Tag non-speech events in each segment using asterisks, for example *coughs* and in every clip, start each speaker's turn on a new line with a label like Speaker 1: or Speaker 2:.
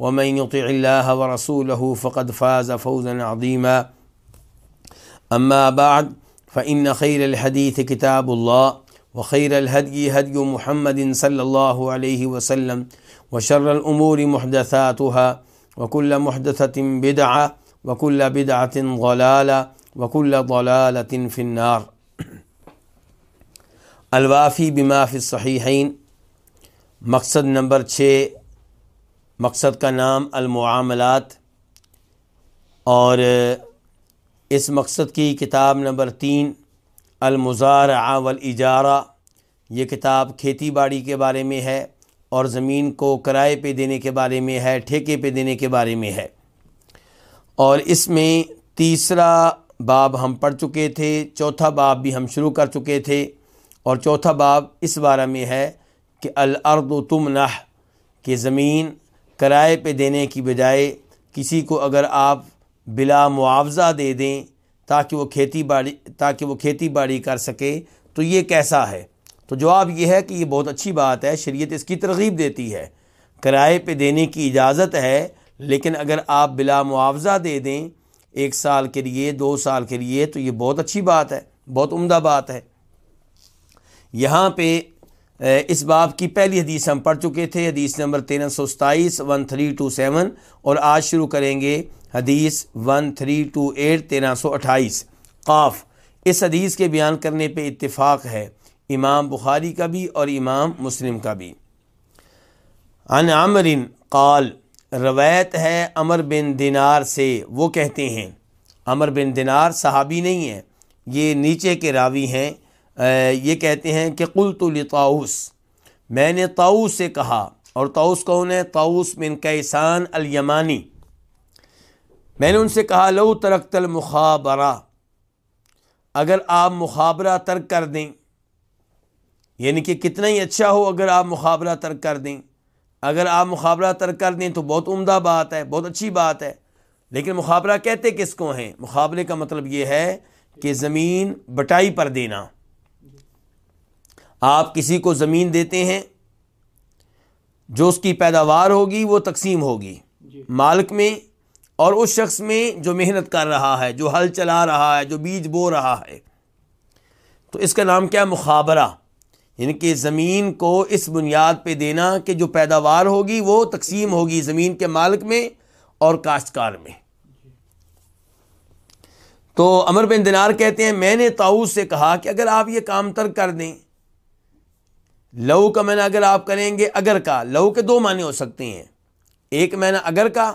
Speaker 1: ومن يطع الله ورسوله فقد فاز فوزا عظيما. أما بعد، فإن خير الحديث كتاب الله، وخير الهدي هدي محمد صلى الله عليه وسلم، وشر الأمور محدثاتها، وكل محدثة بدعة، وكل بدعة ضلالة، وكل ضلالة في النار. الوافی بما فی الصحیحین مقصد نمبر چھ مقصد کا نام المعاملات اور اس مقصد کی کتاب نمبر تین المزارع والاجارہ یہ کتاب کھیتی باڑی کے بارے میں ہے اور زمین کو کرائے پہ دینے کے بارے میں ہے، ٹھیکے پہ دینے کے بارے میں ہے۔ اور اس میں تیسرا باب ہم پڑھ چکے تھے، چوتھا باب بھی ہم شروع کر چکے تھے اور چوتھا باب اس بارے میں ہے کہ الارض تمنح، کہ زمین کرائے پہ دینے کی بجائے کسی کو اگر آپ بلا معاوضہ دے دیں تاکہ وہ کھیتی باڑی، تاکہ وہ کھیتی باڑی کر سکے، تو یہ کیسا ہے؟ تو جواب یہ ہے کہ یہ بہت اچھی بات ہے، شریعت اس کی ترغیب دیتی ہے۔ کرائے پہ دینے کی اجازت ہے، لیکن اگر آپ بلا معاوضہ دے دیں ایک سال کے لیے، دو سال کے لیے، تو یہ بہت اچھی بات ہے، بہت عمدہ بات ہے۔ یہاں پہ اس باب کی پہلی حدیث ہم پڑھ چکے تھے، حدیث نمبر تیرہ سو ستائیس ون تھری ٹو سیون، اور آج شروع کریں گے حدیث ون تھری ٹو ایٹ تیرہ سو اٹھائیس۔ قاف، اس حدیث کے بیان کرنے پہ اتفاق ہے، امام بخاری کا بھی اور امام مسلم کا بھی۔ ان عمرن قال، روایت ہے امر بن دینار سے، وہ کہتے ہیں امر بن دینار صحابی نہیں ہیں، یہ نیچے کے راوی ہیں۔ یہ کہتے ہیں کہ قل تو لطاؤس، میں نے تاؤس سے کہا، اور تاؤس کون ہے؟ تاؤس بن کیسان الیمانی۔ میں نے ان سے کہا، لو ترقت المخابرہ، اگر آپ مخابرہ ترک کر دیں یعنی کہ کتنا ہی اچھا ہو اگر آپ مخابرہ ترک کر دیں۔ اگر آپ مخابرہ ترک کر دیں تو بہت عمدہ بات ہے، بہت اچھی بات ہے۔ لیکن مخابرہ کہتے کس کو ہیں؟ مخابرے کا مطلب یہ ہے کہ زمین بٹائی پر دینا۔ آپ کسی کو زمین دیتے ہیں جو اس کی پیداوار ہوگی وہ تقسیم ہوگی۔ مالک میں اور اس شخص میں جو محنت کر رہا ہے جو ہل چلا رہا ہے جو بیج بو رہا ہے۔ تو اس کا نام کیا؟ مخابرہ۔ یعنی کہ زمین کو اس بنیاد پہ دینا کہ جو پیداوار ہوگی وہ تقسیم ہوگی زمین کے مالک میں اور کاشتکار میں۔ تو امر بن دینار کہتے ہیں میں نے تاؤس سے کہا کہ اگر آپ یہ کام ترک کر دیں لو کا میں نے اگر آپ کریں گے اگر کا لو کے دو معنی ہو سکتے ہیں۔ ایک میں نے اگر کا،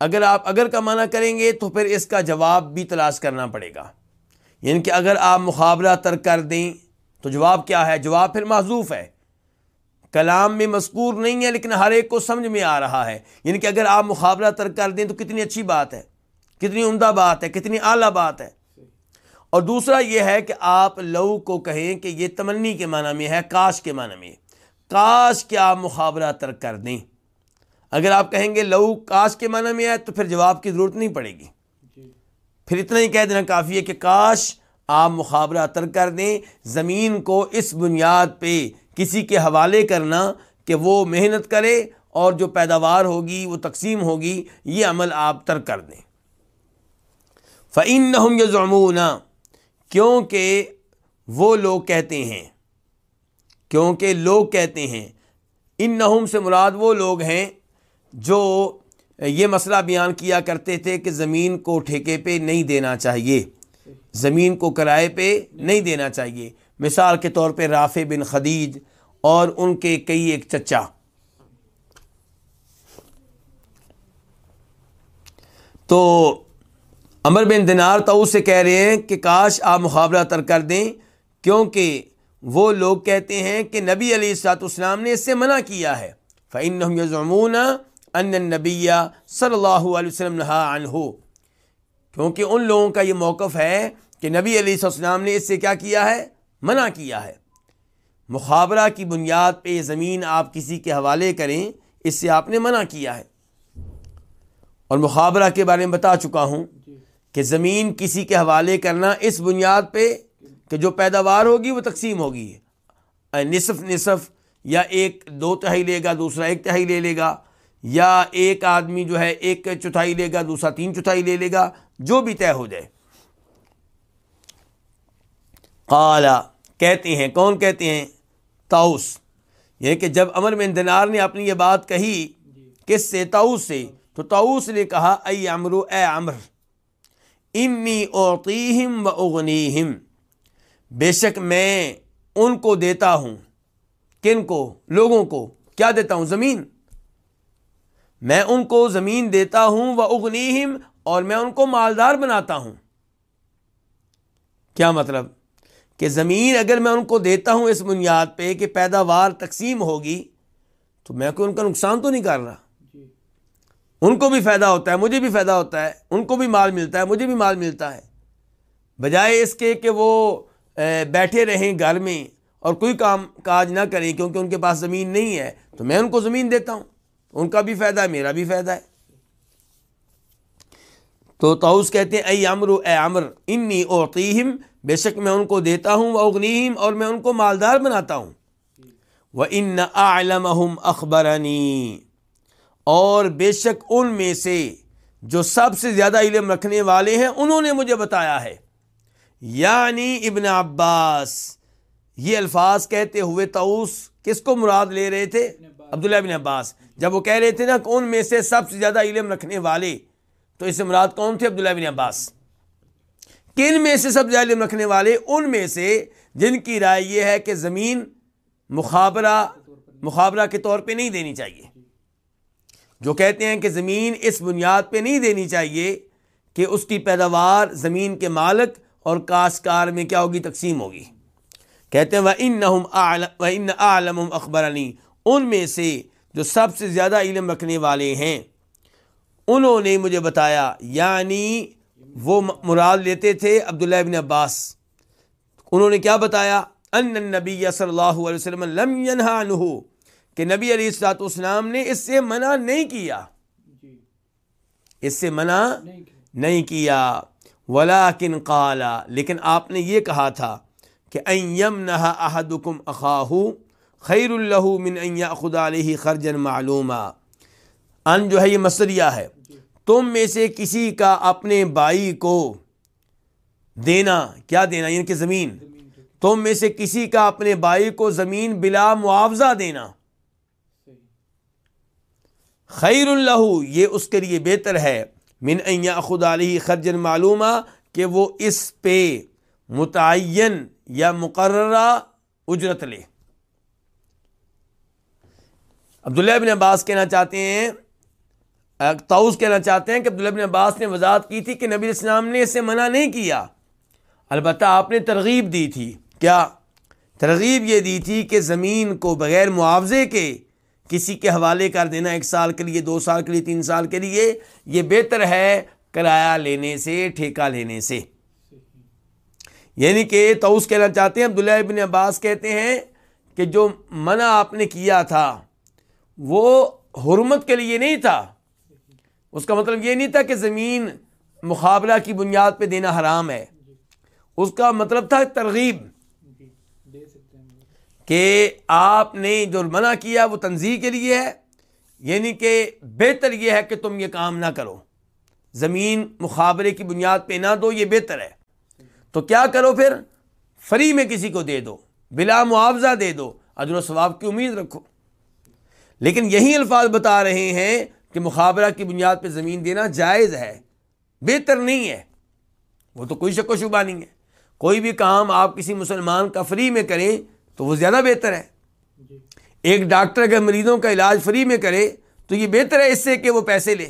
Speaker 1: اگر آپ اگر کا معنی کریں گے تو پھر اس کا جواب بھی تلاش کرنا پڑے گا۔ یعنی کہ اگر آپ مقابلہ ترک کر دیں تو جواب کیا ہے؟ جواب پھر معذوف ہے۔ کلام میں مذکور نہیں ہے لیکن ہر ایک کو سمجھ میں آ رہا ہے۔ یعنی کہ اگر آپ مقابلہ ترک کر دیں تو کتنی اچھی بات ہے، کتنی عمدہ بات ہے، کتنی اعلیٰ بات ہے۔ اور دوسرا یہ ہے کہ آپ لو کو کہیں کہ یہ تمنی کے معنی میں ہے، کاش کے معنی میں۔ کاش کے آپ مقابلہ ترک کر دیں۔ اگر آپ کہیں گے لو کاش کے معنی میں ہے تو پھر جواب کی ضرورت نہیں پڑے گی۔ پھر اتنا ہی کہہ دینا کافی ہے کہ کاش آپ مقابلہ ترک کر دیں، زمین کو اس بنیاد پہ کسی کے حوالے کرنا کہ وہ محنت کرے اور جو پیداوار ہوگی، وہ تقسیم ہوگی، یہ عمل آپ ترک کر دیں۔ فعین نہ کیونکہ وہ لوگ کہتے ہیں، کیونکہ لوگ کہتے ہیں۔ ان نہم سے مراد وہ لوگ ہیں جو یہ مسئلہ بیان کیا کرتے تھے کہ زمین کو ٹھیکے پہ نہیں دینا چاہیے۔ زمین کو کرائے پہ نہیں دینا چاہیے۔ مثال کے طور پہ رافع بن خدیج اور ان کے کئی ایک چچا۔ تو امر بن دینار تو سے کہہ رہے ہیں کہ کاش آپ مقابلہ تر کر دیں، کیونکہ وہ لوگ کہتے ہیں کہ نبی علی السلاط اسلام نے اس سے منع کیا ہے۔ فعن یزمون ان نبیہ صلی اللہ علیہ وسلم عن ہو کیونکہ ان لوگوں کا یہ موقف ہے کہ نبی علیہ السلام نے اس سے کیا کیا ہے؟ منع کیا ہے۔ مخابرہ کی بنیاد پہ زمین آپ کسی کے حوالے کریں، اس سے آپ نے منع کیا ہے۔ اور مخابرہ کے بارے میں بتا چکا ہوں۔ کہ زمین کسی کے حوالے کرنا اس بنیاد پہ کہ جو پیداوار ہوگی وہ تقسیم ہوگی۔ نصف نصف یا ایک دو تہائی لے گا دوسرا ایک تہائی لے لے گا یا ایک آدمی جو ہے ایک چوتھائی لے گا دوسرا تین چوتھائی لے لے گا جو بھی طے ہو جائے۔ قالا کہتے ہیں کون کہتے ہیں؟ تاؤس یہ کہ جب امر میں دنار نے اپنی یہ بات کہی کس سے؟ تاؤس سے۔ تو تاؤس نے کہا اے امرو اے امر انی اوتیم و اغنیم بے شک میں ان کو دیتا ہوں۔ کن کو؟ لوگوں کو۔ کیا دیتا ہوں؟ زمین۔ میں ان کو زمین دیتا ہوں وہ اغنیم اور میں ان کو مالدار بناتا ہوں۔ کیا مطلب؟ کہ زمین اگر میں ان کو دیتا ہوں اس بنیاد پہ کہ پیداوار تقسیم ہوگی تو میں کوئی ان کا نقصان تو نہیں کر رہا۔ ان کو بھی فائدہ ہوتا ہے، مجھے بھی فائدہ ہوتا ہے، ان کو بھی مال ملتا ہے، مجھے بھی مال ملتا ہے۔ بجائے اس کے کہ وہ بیٹھے رہیں گھر میں اور کوئی کام، کاج نہ کریں کیونکہ ان کے پاس زمین نہیں ہے، تو میں ان کو زمین دیتا ہوں۔ ان کا بھی فائدہ ہے، میرا بھی فائدہ ہے۔ تو تاؤس کہتے ہیں اے امر اے امر، انی اوتیم بے شک میں ان کو دیتا ہوں وہ اغنیم اور میں ان کو مالدار بناتا ہوں۔ وہ ان عالم اخبرنی۔ اور بے شک ان میں سے جو سب سے زیادہ علم رکھنے والے ہیں، انہوں نے مجھے بتایا ہے۔ یعنی ابن عباس، یہ الفاظ کہتے ہوئے تاؤس کس کو مراد لے رہے تھے؟ عبداللہ ابن عباس۔ جب وہ کہہ رہے تھے نا کہ ان میں سے سب سے زیادہ علم رکھنے والے، تو اس سے مراد کون تھے؟ عبداللہ ابن عباس۔ کن میں سے سب سے زیادہ علم رکھنے والے؟ ان میں سے جن کی رائے یہ ہے کہ زمین مخابرہ مخابرہ کے طور پہ نہیں دینی چاہیے۔ جو کہتے ہیں کہ زمین اس بنیاد پہ نہیں دینی چاہیے کہ اس کی پیداوار زمین کے مالک اور کاشتکار میں کیا ہوگی؟ تقسیم ہوگی۔ کہتے ہیں وہ ان عالم اخبر علی ان میں سے جو سب سے زیادہ علم رکھنے والے ہیں۔ انہوں نے مجھے بتایا یعنی وہ مراد لیتے تھے عبداللہ ابن عباس۔ انہوں نے کیا بتایا؟ ان نبی صلی اللہ علیہ وسلم لم عنہ کہ نبی علیہ السلاط اسلام نے اس سے منع نہیں کیا۔ اس سے منع نہیں کیا۔ ولاکن قالا لیکن آپ نے یہ کہا تھا کہ ایم نہ احدکم اخاہ خیر اللہ من خدا علیہ خرجن معلومہ ان جو ہے یہ مسریہ ہے۔ تم میں سے کسی کا اپنے بھائی کو دینا کیا دینا؟ یعنی کہ زمین۔ تم میں سے کسی کا اپنے بھائی کو زمین بلا معاوضہ دینا۔ خیر اللہ یہ اس کے لیے بہتر ہے۔ من خدا علیہ خرجن معلومہ کہ وہ اس پہ متعین یا مقررہ اجرت لے۔ عبداللہ ابن عباس کہنا چاہتے ہیں تاؤس کہنا چاہتے ہیں کہ عبداللہ ابن عباس نے وضاحت کی تھی کہ نبی اسلام نے اسے منع نہیں کیا۔ البتہ آپ نے ترغیب دی تھی۔ کیا؟ ترغیب یہ دی تھی کہ زمین کو بغیر معاوضے کے کسی کے حوالے کر دینا ایک سال کے لیے، دو سال کے لیے، تین سال کے لیے، یہ بہتر ہے کرایہ لینے سے، ٹھیکہ لینے سے۔ یعنی کہ توس کہنا چاہتے ہیں، عبداللہ ابن عباس کہتے ہیں کہ جو منع آپ نے کیا تھا، وہ حرمت کے لیے نہیں تھا۔ اس کا مطلب یہ نہیں تھا کہ زمین مقابلہ کی بنیاد پہ دینا حرام ہے۔ اس کا مطلب تھا ترغیب۔ کہ آپ نے جو منع کیا وہ تنظیم کے لیے ہے یعنی کہ بہتر یہ ہے کہ تم یہ کام نہ کرو۔ زمین مخابرے کی بنیاد پہ نہ دو، یہ بہتر ہے۔ تو کیا کرو پھر؟ فری میں کسی کو دے دو، بلا معاوضہ دے دو، اجر و ثواب کی امید رکھو۔ لیکن یہی الفاظ بتا رہے ہیں کہ مخابرہ کی بنیاد پہ زمین دینا جائز ہے، بہتر نہیں ہے۔ وہ تو کوئی شک و شبہ نہیں ہے۔ کوئی بھی کام آپ کسی مسلمان کا فری میں کریں تو وہ زیادہ بہتر ہے۔ جی۔ ایک ڈاکٹر اگر مریضوں کا علاج فری میں کرے تو یہ بہتر ہے اس سے کہ وہ پیسے لے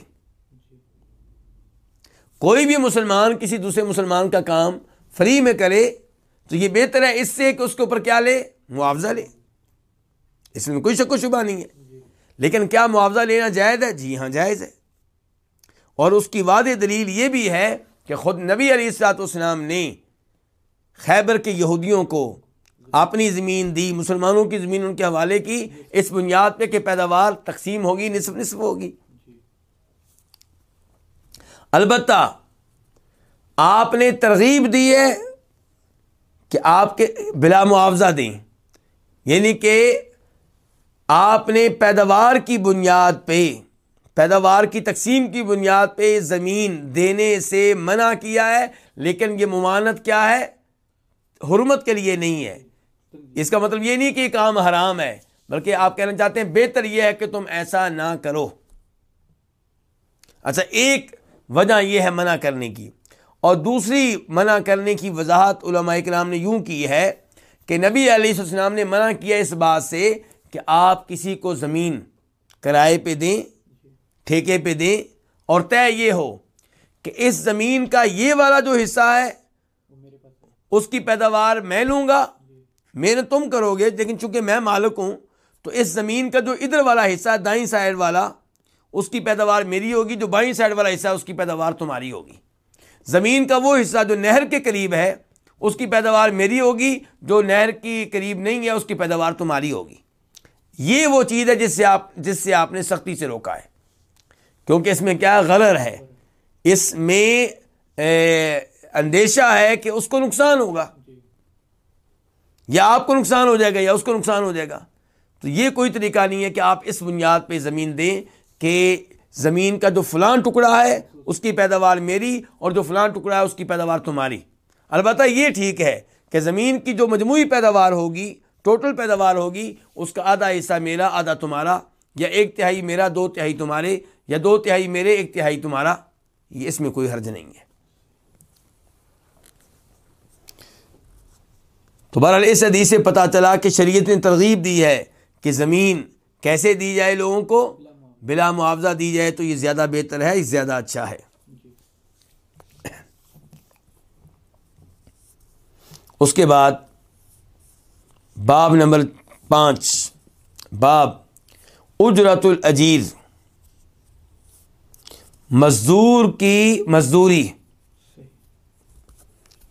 Speaker 1: کوئی بھی مسلمان کسی دوسرے مسلمان کا کام فری میں کرے تو یہ بہتر ہے اس سے کہ اس کے اوپر کیا لے؟ معاوضہ لے۔ اس میں کوئی شک و شبہ نہیں ہے۔ لیکن کیا معاوضہ لینا جائز ہے؟ جی ہاں جائز ہے۔ اور اس کی وعدے دلیل یہ بھی ہے کہ خود نبی علیہ السلاط اسلام نے خیبر کے یہودیوں کو اپنی زمین دی، مسلمانوں کی زمین ان کے حوالے کی، اس بنیاد پہ کہ پیداوار تقسیم ہوگی، نصف نصف ہوگی۔ البتہ، آپ نے ترغیب دی ہے کہ آپ کے بلا معاوضہ دیں۔ یعنی کہ آپ نے پیداوار کی بنیاد پہ، پیداوار کی تقسیم کی بنیاد پہ زمین دینے سے منع کیا ہے، لیکن یہ ممانت کیا ہے؟ حرمت کے لیے نہیں ہے۔ اس کا مطلب یہ نہیں کہ یہ کام حرام ہے، بلکہ آپ کہنا چاہتے ہیں بہتر یہ ہے کہ تم ایسا نہ کرو۔ اچھا ایک وجہ یہ ہے منع کرنے کی۔ اور دوسری منع کرنے کی وضاحت علماء کرام نے یوں کی ہے کہ نبی علیہ السلام نے منع کیا اس بات سے کہ آپ کسی کو زمین کرائے پہ دیں، ٹھیکے پہ دیں۔ اور طے یہ ہو کہ اس زمین کا یہ والا جو حصہ ہے، اس کی پیداوار میں لوں گا میرے تم کرو گے، لیکن چونکہ میں مالک ہوں، تو اس زمین کا جو ادھر والا حصہ ہے دائیں سائڈ والا، اس کی پیداوار میری ہوگی، جو بائیں سائڈ والا حصہ ہے، اس کی پیداوار تمہاری ہوگی۔ زمین کا وہ حصہ جو نہر کے قریب ہے، اس کی پیداوار میری ہوگی، جو نہر کی قریب نہیں ہے، اس کی پیداوار تمہاری ہوگی۔ یہ وہ چیز ہے جس سے آپ، جس سے آپ نے سختی سے روکا ہے۔ کیونکہ اس میں کیا غلر ہے؟ اس میں اندیشہ ہے کہ اس کو نقصان ہوگا۔ یا آپ کو نقصان ہو جائے گا یا اس کو نقصان ہو جائے گا۔ تو یہ کوئی طریقہ نہیں ہے کہ آپ اس بنیاد پہ زمین دیں کہ زمین کا جو فلان ٹکڑا ہے اس کی پیداوار میری اور جو فلان ٹکڑا ہے اس کی پیداوار تمہاری۔ البتہ یہ ٹھیک ہے کہ زمین کی جو مجموعی پیداوار ہوگی، ٹوٹل پیداوار ہوگی، اس کا آدھا حصہ میرا، آدھا تمہارا، یا ایک تہائی میرا، دو تہائی تمہارے، یا دو تہائی میرے، ایک تہائی تمہارا۔ یہ اس میں کوئی حرج نہیں ہے۔ تو بہرحال اس حدیث سے پتہ چلا کہ شریعت نے ترغیب دی ہے کہ زمین کیسے دی جائے لوگوں کو؟ بلا معاوضہ دی جائے تو یہ زیادہ بہتر ہے، یہ زیادہ اچھا ہے۔ اس کے بعد باب نمبر پانچ، باب اجرت العجیز مزدور کی مزدوری۔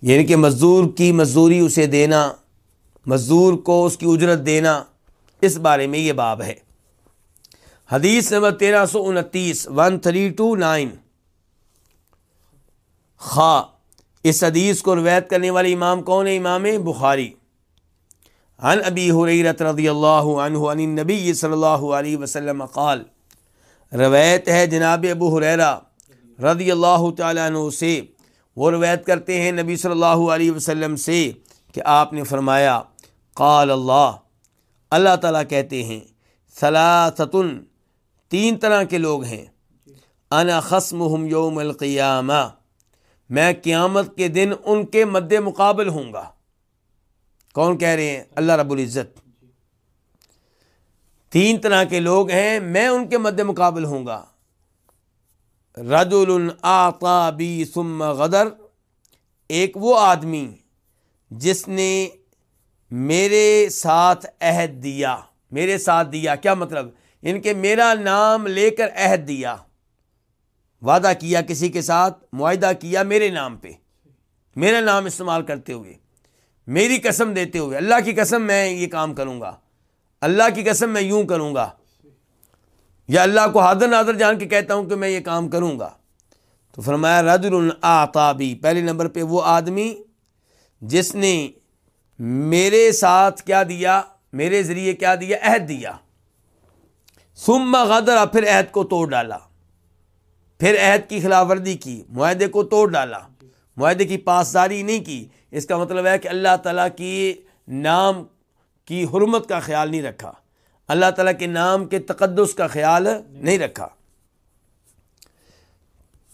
Speaker 1: یعنی کہ مزدور کی مزدوری اسے دینا، مزدور کو اس کی اجرت دینا، اس بارے میں یہ باب ہے۔ حدیث نمبر تیرہ سو انتیس ون تھری ٹو نائن خا اس حدیث کو روایت کرنے والے امام کون ہے امام بخاری۔ عن ابی حریرت رضی اللہ عنہ عن نبی صلی اللہ علیہ وسلم قال، روایت ہے جناب ابو حریرہ رضی اللہ تعالیٰ عنہ سے۔ وہ روایت کرتے ہیں نبی صلی اللہ علیہ وسلم سے کہ آپ نے فرمایا، قال اللہ اللہ تعالیٰ کہتے ہیں، ثلاثتن، تین طرح کے لوگ ہیں۔ انا خسم یوم القیامہ، میں قیامت کے دن ان کے مد مقابل ہوں گا۔ کون کہہ رہے ہیں؟ اللہ رب العزت۔ تین طرح کے لوگ ہیں، میں ان کے مد مقابل ہوں گا۔ رد الآ بی ثم غدر، ایک وہ آدمی جس نے میرے ساتھ عہد دیا، میرے ساتھ دیا، کیا مطلب؟ یعنی ان کے میرا نام لے کر عہد دیا، وعدہ کیا کسی کے ساتھ، معاہدہ کیا میرے نام پہ، میرا نام استعمال کرتے ہوئے، میری قسم دیتے ہوئے، اللہ کی قسم میں یہ کام کروں گا، اللہ کی قسم میں یوں کروں گا۔ یا اللہ کو حاضر نادر جان کے کہتا ہوں کہ میں یہ کام کروں گا۔ تو فرمایا رد العطابی پہلے نمبر پہ وہ آدمی جس نے میرے ساتھ کیا دیا، میرے ذریعے کیا دیا، عہد دیا۔ سما غدر، پھر عہد کو توڑ ڈالا۔ پھر عہد کی خلاف ورزی کی، معاہدے کو توڑ ڈالا۔ معاہدے کی پاسداری نہیں کی۔ اس کا مطلب ہے کہ اللہ تعالیٰ کی نام، کی حرمت کا خیال نہیں رکھا۔ اللہ تعالیٰ کے نام کے تقدس کا خیال نہیں رکھا۔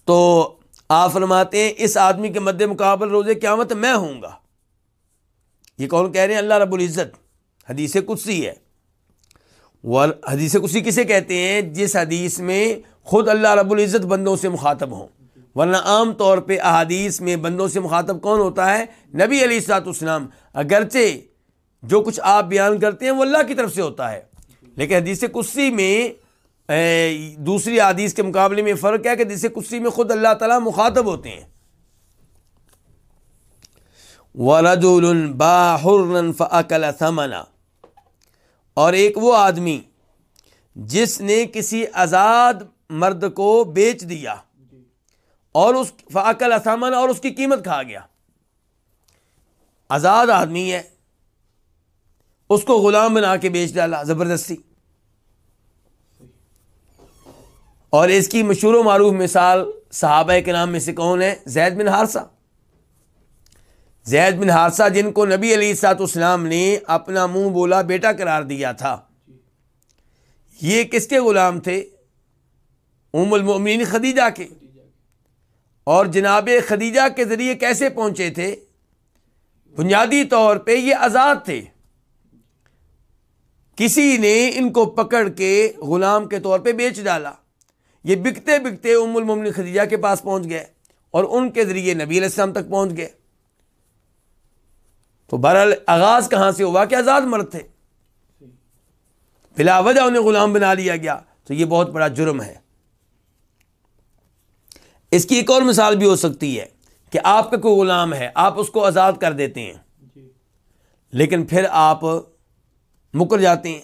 Speaker 1: تو آپ فرماتے ہیں، اس آدمی کے مد مقابل روزے قیامت میں ہوں گا۔ یہ کون کہہ رہے ہیں؟ اللہ رب العزت۔ حدیث قدسی ہے۔ حدیث کسی کسے کہتے ہیں؟ جس حدیث میں خود اللہ رب العزت بندوں سے مخاطب ہوں۔ ورنہ عام طور پہ احادیث میں بندوں سے مخاطب کون ہوتا ہے؟ نبی علی سات اسلام اگرچہ جو کچھ آپ بیان کرتے ہیں وہ اللہ کی طرف سے ہوتا ہے۔ لیکن حدیث کسی میں دوسری حدیث کے مقابلے میں فرق ہے کہ حدیث کسی میں خود اللہ تعالیٰ مخاطب ہوتے ہیں؟ اور ایک وہ آدمی جس نے کسی آزاد مرد کو بیچ دیا اور اس فعقل اسامن اور اس کی قیمت کھا گیا۔ آزاد آدمی ہے۔ اس کو غلام بنا کے بیچ ڈالا زبردستی۔ اور اس کی مشہور و معروف مثال صحابہ کے نام میں سے کون ہے؟ زید بن ہارسا زید بن حادثہ جن کو نبی علی سات اسلام نے اپنا منہ بولا، بیٹا قرار دیا تھا۔ یہ کس کے غلام تھے؟ ام المؤمنین خدیجہ کے۔ اور جناب خدیجہ کے ذریعے کیسے پہنچے تھے؟ بنیادی طور پہ یہ آزاد تھے۔ کسی نے ان کو پکڑ کے غلام کے طور پہ بیچ ڈالا۔ یہ بکتے بکتے ام المومن خدیجہ کے پاس پہنچ گئے اور ان کے ذریعے نبی علیہ السلام تک پہنچ گئے۔ تو بہرحال آغاز کہاں سے ہوا کہ آزاد مرد تھے۔ بلا وجہ انہیں غلام بنا لیا گیا۔ تو یہ بہت بڑا جرم ہے۔ اس کی ایک اور مثال بھی ہو سکتی ہے کہ آپ کا کوئی غلام ہے آپ اس کو آزاد کر دیتے ہیں۔ لیکن پھر آپ مکر جاتے ہیں۔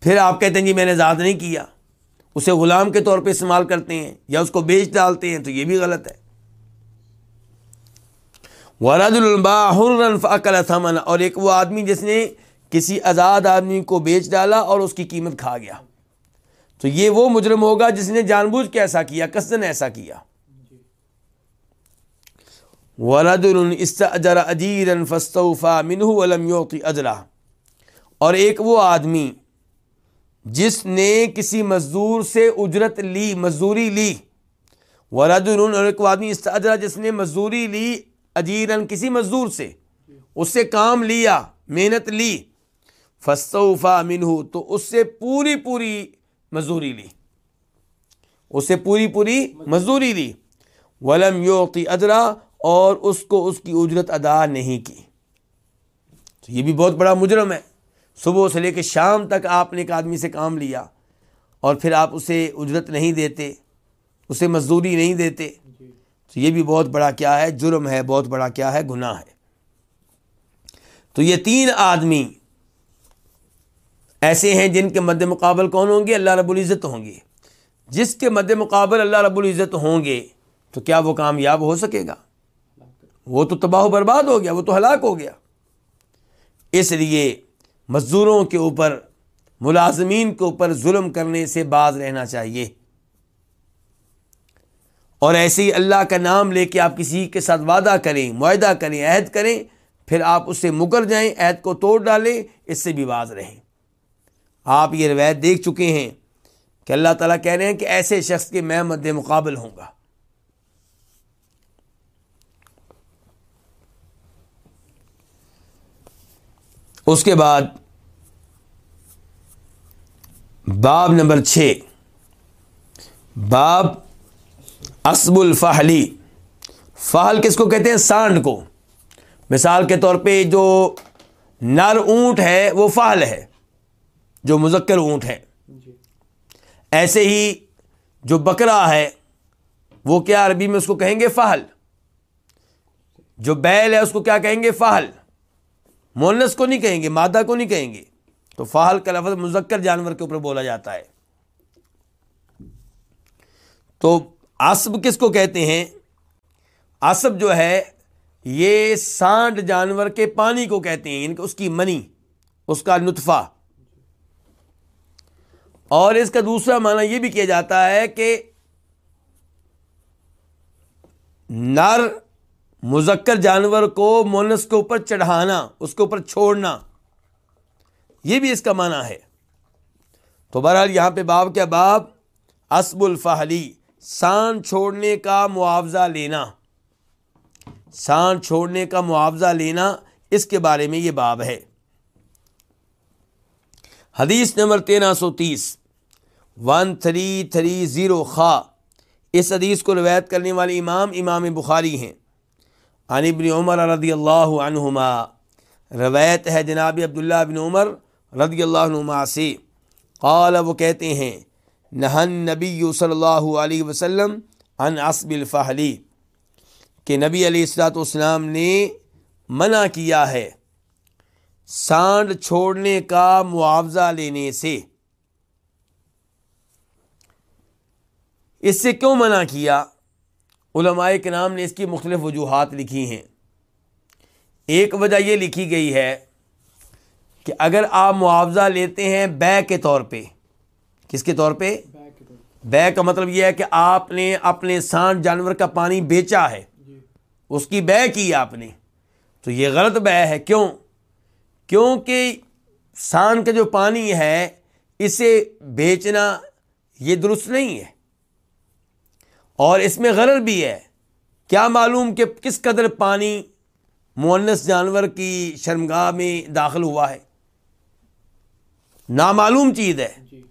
Speaker 1: پھر آپ کہتے ہیں جی میں نے آزاد نہیں کیا۔ اسے غلام کے طور پہ استعمال کرتے ہیں یا اس کو بیچ ڈالتے ہیں تو یہ بھی غلط ہے۔ ورد البا فقل ثمن۔ اور ایک وہ آدمی جس نے کسی آزاد آدمی کو بیچ ڈالا اور اس کی قیمت کھا گیا۔ تو یہ وہ مجرم ہوگا جس نے جان بوجھ کے ایسا کیا کسن ایسا کیا۔ ورد اجرا اجیرن فستوفا منہ ولم یوقی اجرا اور ایک وہ آدمی جس نے کسی مزدور سے اجرت لی، مزدوری لی۔ ورد اور ایک وہ آدمی استجرا جس نے مزدوری لی اجیرن کسی مزدور سے، اس سے کام لیا، محنت لی فستوفا منہ تو اس سے پوری پوری مزدوری لی۔ اس سے پوری پوری مزدوری لی۔ ولم یوقی ادرا اور اس کو اس کی اجرت ادا نہیں کی۔ تو یہ بھی بہت بڑا مجرم ہے۔ صبح سے لے کے شام تک آپ نے ایک آدمی سے کام لیا اور پھر آپ اسے اجرت نہیں دیتے، اسے مزدوری نہیں دیتے۔ تو یہ بھی بہت بڑا کیا ہے، جرم ہے، بہت بڑا کیا ہے، گناہ ہے۔ تو یہ تین آدمی ایسے ہیں جن کے مد مقابل کون ہوں گے؟ اللہ رب العزت ہوں گے۔ جس کے مد مقابل اللہ رب العزت ہوں گے تو کیا وہ کامیاب ہو سکے گا؟ وہ تو تباہ و برباد ہو گیا، وہ تو ہلاک ہو گیا۔ اس لیے مزدوروں کے اوپر، ملازمین کے اوپر ظلم کرنے سے باز رہنا چاہیے۔ اور ایسے ہی اللہ کا نام لے کے آپ کسی کے ساتھ وعدہ کریں، معاہدہ کریں، عہد کریں، پھر آپ اس سے مکر جائیں، عہد کو توڑ ڈالیں، اس سے بھی باز رہیں۔ آپ یہ روایت دیکھ چکے ہیں کہ اللہ تعالیٰ کہہ رہے ہیں کہ ایسے شخص کے میں مد مقابل ہوں گا۔ اس کے بعد باب نمبر چھ باب اسب الفہلی فہل کس کو کہتے ہیں؟ سانڈ کو۔ مثال کے طور پہ جو نر اونٹ ہے وہ فہل ہے جو مذکر اونٹ ہے۔ ایسے ہی جو بکرا ہے وہ کیا عربی میں اس کو کہیں گے؟ فہل جو بیل ہے اس کو کیا کہیں گے؟ فہل مونس کو نہیں کہیں گے، مادہ کو نہیں کہیں گے۔ تو فہل کا لفظ مذکر جانور کے اوپر بولا جاتا ہے۔ تو آسب کس کو کہتے ہیں؟ آسب جو ہے، یہ سانڈ جانور کے پانی کو کہتے ہیں یعنی کہ اس کی منی، اس کا نطفہ۔ اور اس کا دوسرا معنی یہ بھی کیا جاتا ہے کہ نر مذکر جانور کو مونس کے اوپر چڑھانا، اس کے اوپر چھوڑنا، یہ بھی اس کا معنی ہے۔ تو بہرحال یہاں پہ باب کیا باب؟ اسب الفہلی، سان چھوڑنے کا معاوضہ لینا۔ سان چھوڑنے کا معاوضہ لینا، اس کے بارے میں یہ باب ہے۔ حدیث نمبر تیرہ سو تیس۔ ون تھری تھری زیرو خا۔ اس حدیث کو روایت کرنے والے امام امام بخاری ہیں۔ عن ابن عمر رضی اللہ عنہما، روایت ہے جناب عبداللہ بن عمر رضی اللہ عنہما سے۔ قال، وہ کہتے ہیں نہن نبی صلی اللہ علیہ وسلم ان اسب الفہلی کہ نبی علیہ السلاۃ والسلام نے منع کیا ہے سانڈ چھوڑنے کا معاوضہ لینے سے۔ اس سے کیوں منع کیا؟ علماء کے نام نے اس کی مختلف وجوہات لکھی ہیں۔ ایک وجہ یہ لکھی گئی ہے کہ اگر آپ معاوضہ لیتے ہیں بے کے طور پہ، کس کے طور پہ؟ بے کا مطلب یہ ہے کہ آپ نے اپنے سانڈ جانور کا پانی بیچا ہے۔ اس کی بے کی آپ نے۔ تو یہ غلط بے ہے۔ کیوں؟ کیونکہ سان کا جو پانی ہے، اسے بیچنا یہ درست نہیں ہے۔ اور اس میں غرض بھی ہے۔ کیا معلوم کہ کس قدر پانی مونس جانور کی شرمگاہ میں داخل ہوا ہے؟ نامعلوم چیز ہے۔ جی۔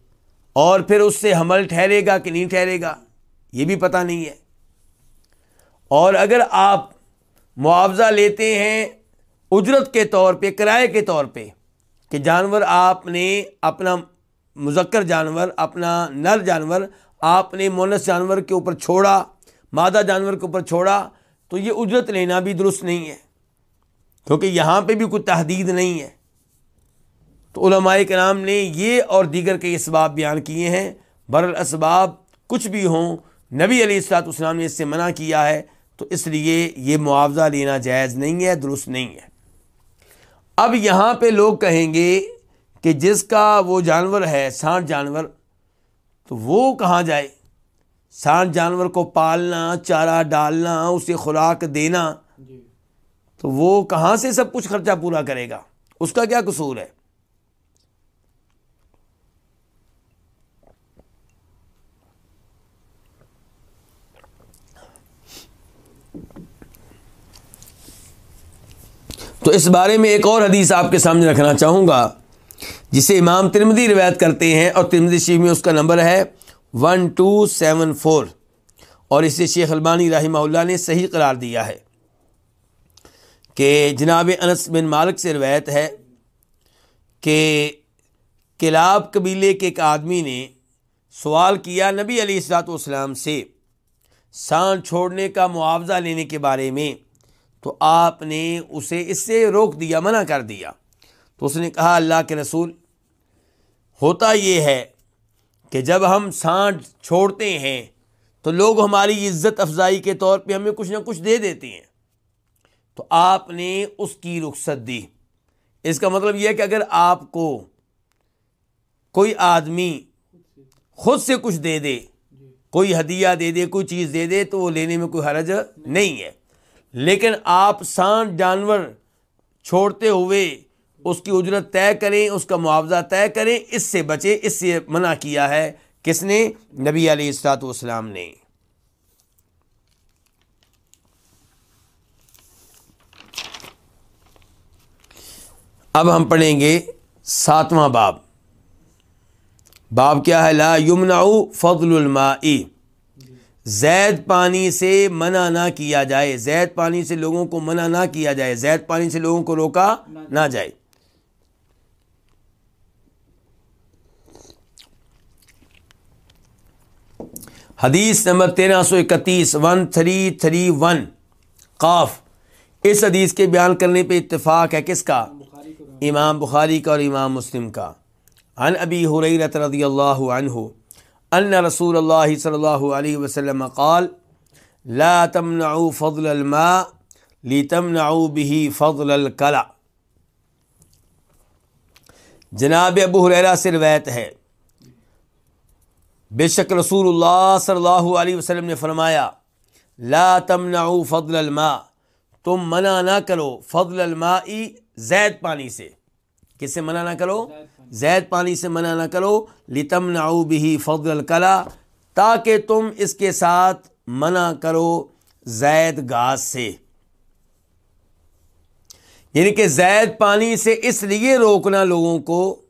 Speaker 1: اور پھر اس سے حمل ٹھہرے گا کہ نہیں ٹھہرے گا یہ بھی پتہ نہیں ہے۔ اور اگر آپ معاوضہ لیتے ہیں اجرت کے طور پہ کرائے کے طور پہ کہ جانور آپ نے اپنا مذکر جانور اپنا نر جانور آپ نے مونس جانور کے اوپر چھوڑا، مادہ جانور کے اوپر چھوڑا، تو یہ اجرت لینا بھی درست نہیں ہے۔ کیونکہ یہاں پہ بھی کوئی تحدید نہیں ہے۔ تو علماء کرام نے یہ اور دیگر کے اسباب بیان کیے ہیں۔ برالاسباب کچھ بھی ہوں، نبی علیہ السلاط اسلام نے اس سے منع کیا ہے، تو اس لیے یہ معاوضہ لینا جائز نہیں ہے، درست نہیں ہے۔ اب یہاں پہ لوگ کہیں گے کہ جس کا وہ جانور ہے سانٹ جانور تو وہ کہاں جائے؟ سانٹ جانور کو پالنا چارہ ڈالنا اسے خوراک دینا۔ جی۔ تو وہ کہاں سے سب کچھ خرچہ پورا کرے گا؟ اس کا کیا قصور ہے؟ تو اس بارے میں ایک اور حدیث آپ کے سامنے رکھنا چاہوں گا۔ جسے امام ترمدی روایت کرتے ہیں اور ترمدی شیخ میں اس کا نمبر ہے ون ٹو سیون فور اور اسے شیخ البانی رحمہ اللہ نے صحیح قرار دیا ہے کہ جناب انس بن مالک سے روایت ہے کہ کلاب قبیلے کے ایک آدمی نے سوال کیا نبی علیہ السلاۃ والسلام سے سان چھوڑنے کا معاوضہ لینے کے بارے میں، تو آپ نے اسے اس سے روک دیا، منع کر دیا۔ تو اس نے کہا اللہ کے رسول ہوتا یہ ہے کہ جب ہم سانٹ چھوڑتے ہیں تو لوگ ہماری عزت افزائی کے طور پہ ہمیں کچھ نہ کچھ دے دیتے ہیں۔ تو آپ نے اس کی رخصت دی۔ اس کا مطلب یہ ہے کہ اگر آپ کو کوئی آدمی خود سے کچھ دے دے، کوئی ہدیہ دے دے، کوئی چیز دے دے، تو وہ لینے میں کوئی حرج نہیں ہے۔ لیکن آپ سانٹ جانور چھوڑتے ہوئے اس کی اجرت طے کریں، اس کا معاوضہ طے کریں، اس سے بچے اس سے منع کیا ہے۔ کس نے؟ نبی علیہ السلاط والسلام نے۔ اب ہم پڑھیں گے ساتواں باب۔ باب کیا ہے؟ لا یمنا فضل الماء۔ زید پانی سے منع نہ کیا جائے۔ زید پانی سے لوگوں کو منع نہ کیا جائے۔ زید پانی سے لوگوں کو روکا نہ جائے۔ حدیث نمبر تیرہ سو اکتیس، ون تھری تھری ون، قاف۔ اس حدیث کے بیان کرنے پہ اتفاق ہے کس کا؟ امام بخاری کا اور امام مسلم کا۔ ان ابی حریرت رضی اللہ عنہ ان رسول اللہ صلی اللہ علیہ وسلم قال، لا تمنعوا فضل الماء لتمنعوا به فضل الکلا جناب ابو حریرہ سے روایت ہے بے شک رسول اللہ صلی اللہ علیہ وسلم نے فرمایا، لا تمنعوا فضل الماء، تم منع نہ کرو فضل الماء زید پانی سے۔ کس سے منع نہ کرو؟ زید پانی سے منع نہ کرو، لتمنعوا به فضل الکلا، تاکہ تم اس کے ساتھ منع کرو زید گاس سے۔ یعنی کہ زید پانی سے اس لیے روکنا لوگوں کو،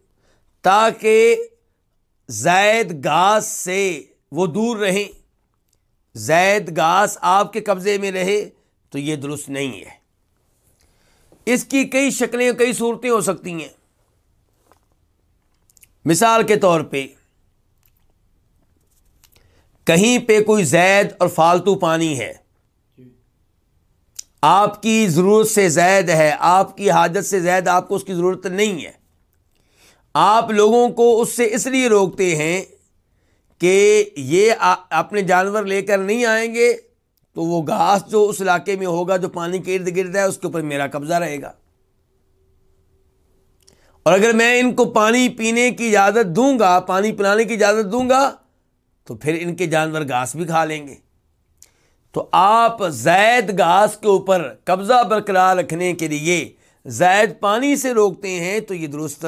Speaker 1: تاکہ زید گاس سے وہ دور رہیں۔ زید گاس آپ کے قبضے میں رہے تو یہ درست نہیں ہے۔ اس کی کئی شکلیں، کئی صورتیں ہو سکتی ہیں۔ مثال کے طور پہ، کہیں پہ کوئی زید اور فالتو پانی ہے۔ آپ کی ضرورت سے زید ہے، آپ کی حاجت سے زید، آپ کو اس کی ضرورت نہیں ہے۔ آپ لوگوں کو اس سے اس لیے روکتے ہیں کہ یہ اپنے جانور لے کر نہیں آئیں گے تو وہ گھاس جو اس علاقے میں ہوگا، جو پانی کے ارد گرد ہے، اس کے اوپر میرا قبضہ رہے گا۔ اور اگر میں ان کو پانی پینے کی اجازت دوں گا، پانی پلانے کی اجازت دوں گا، تو پھر ان کے جانور گھاس بھی کھا لیں گے۔ تو آپ زید گھاس کے اوپر قبضہ برقرار رکھنے کے لیے زید پانی سے روکتے ہیں تو یہ درست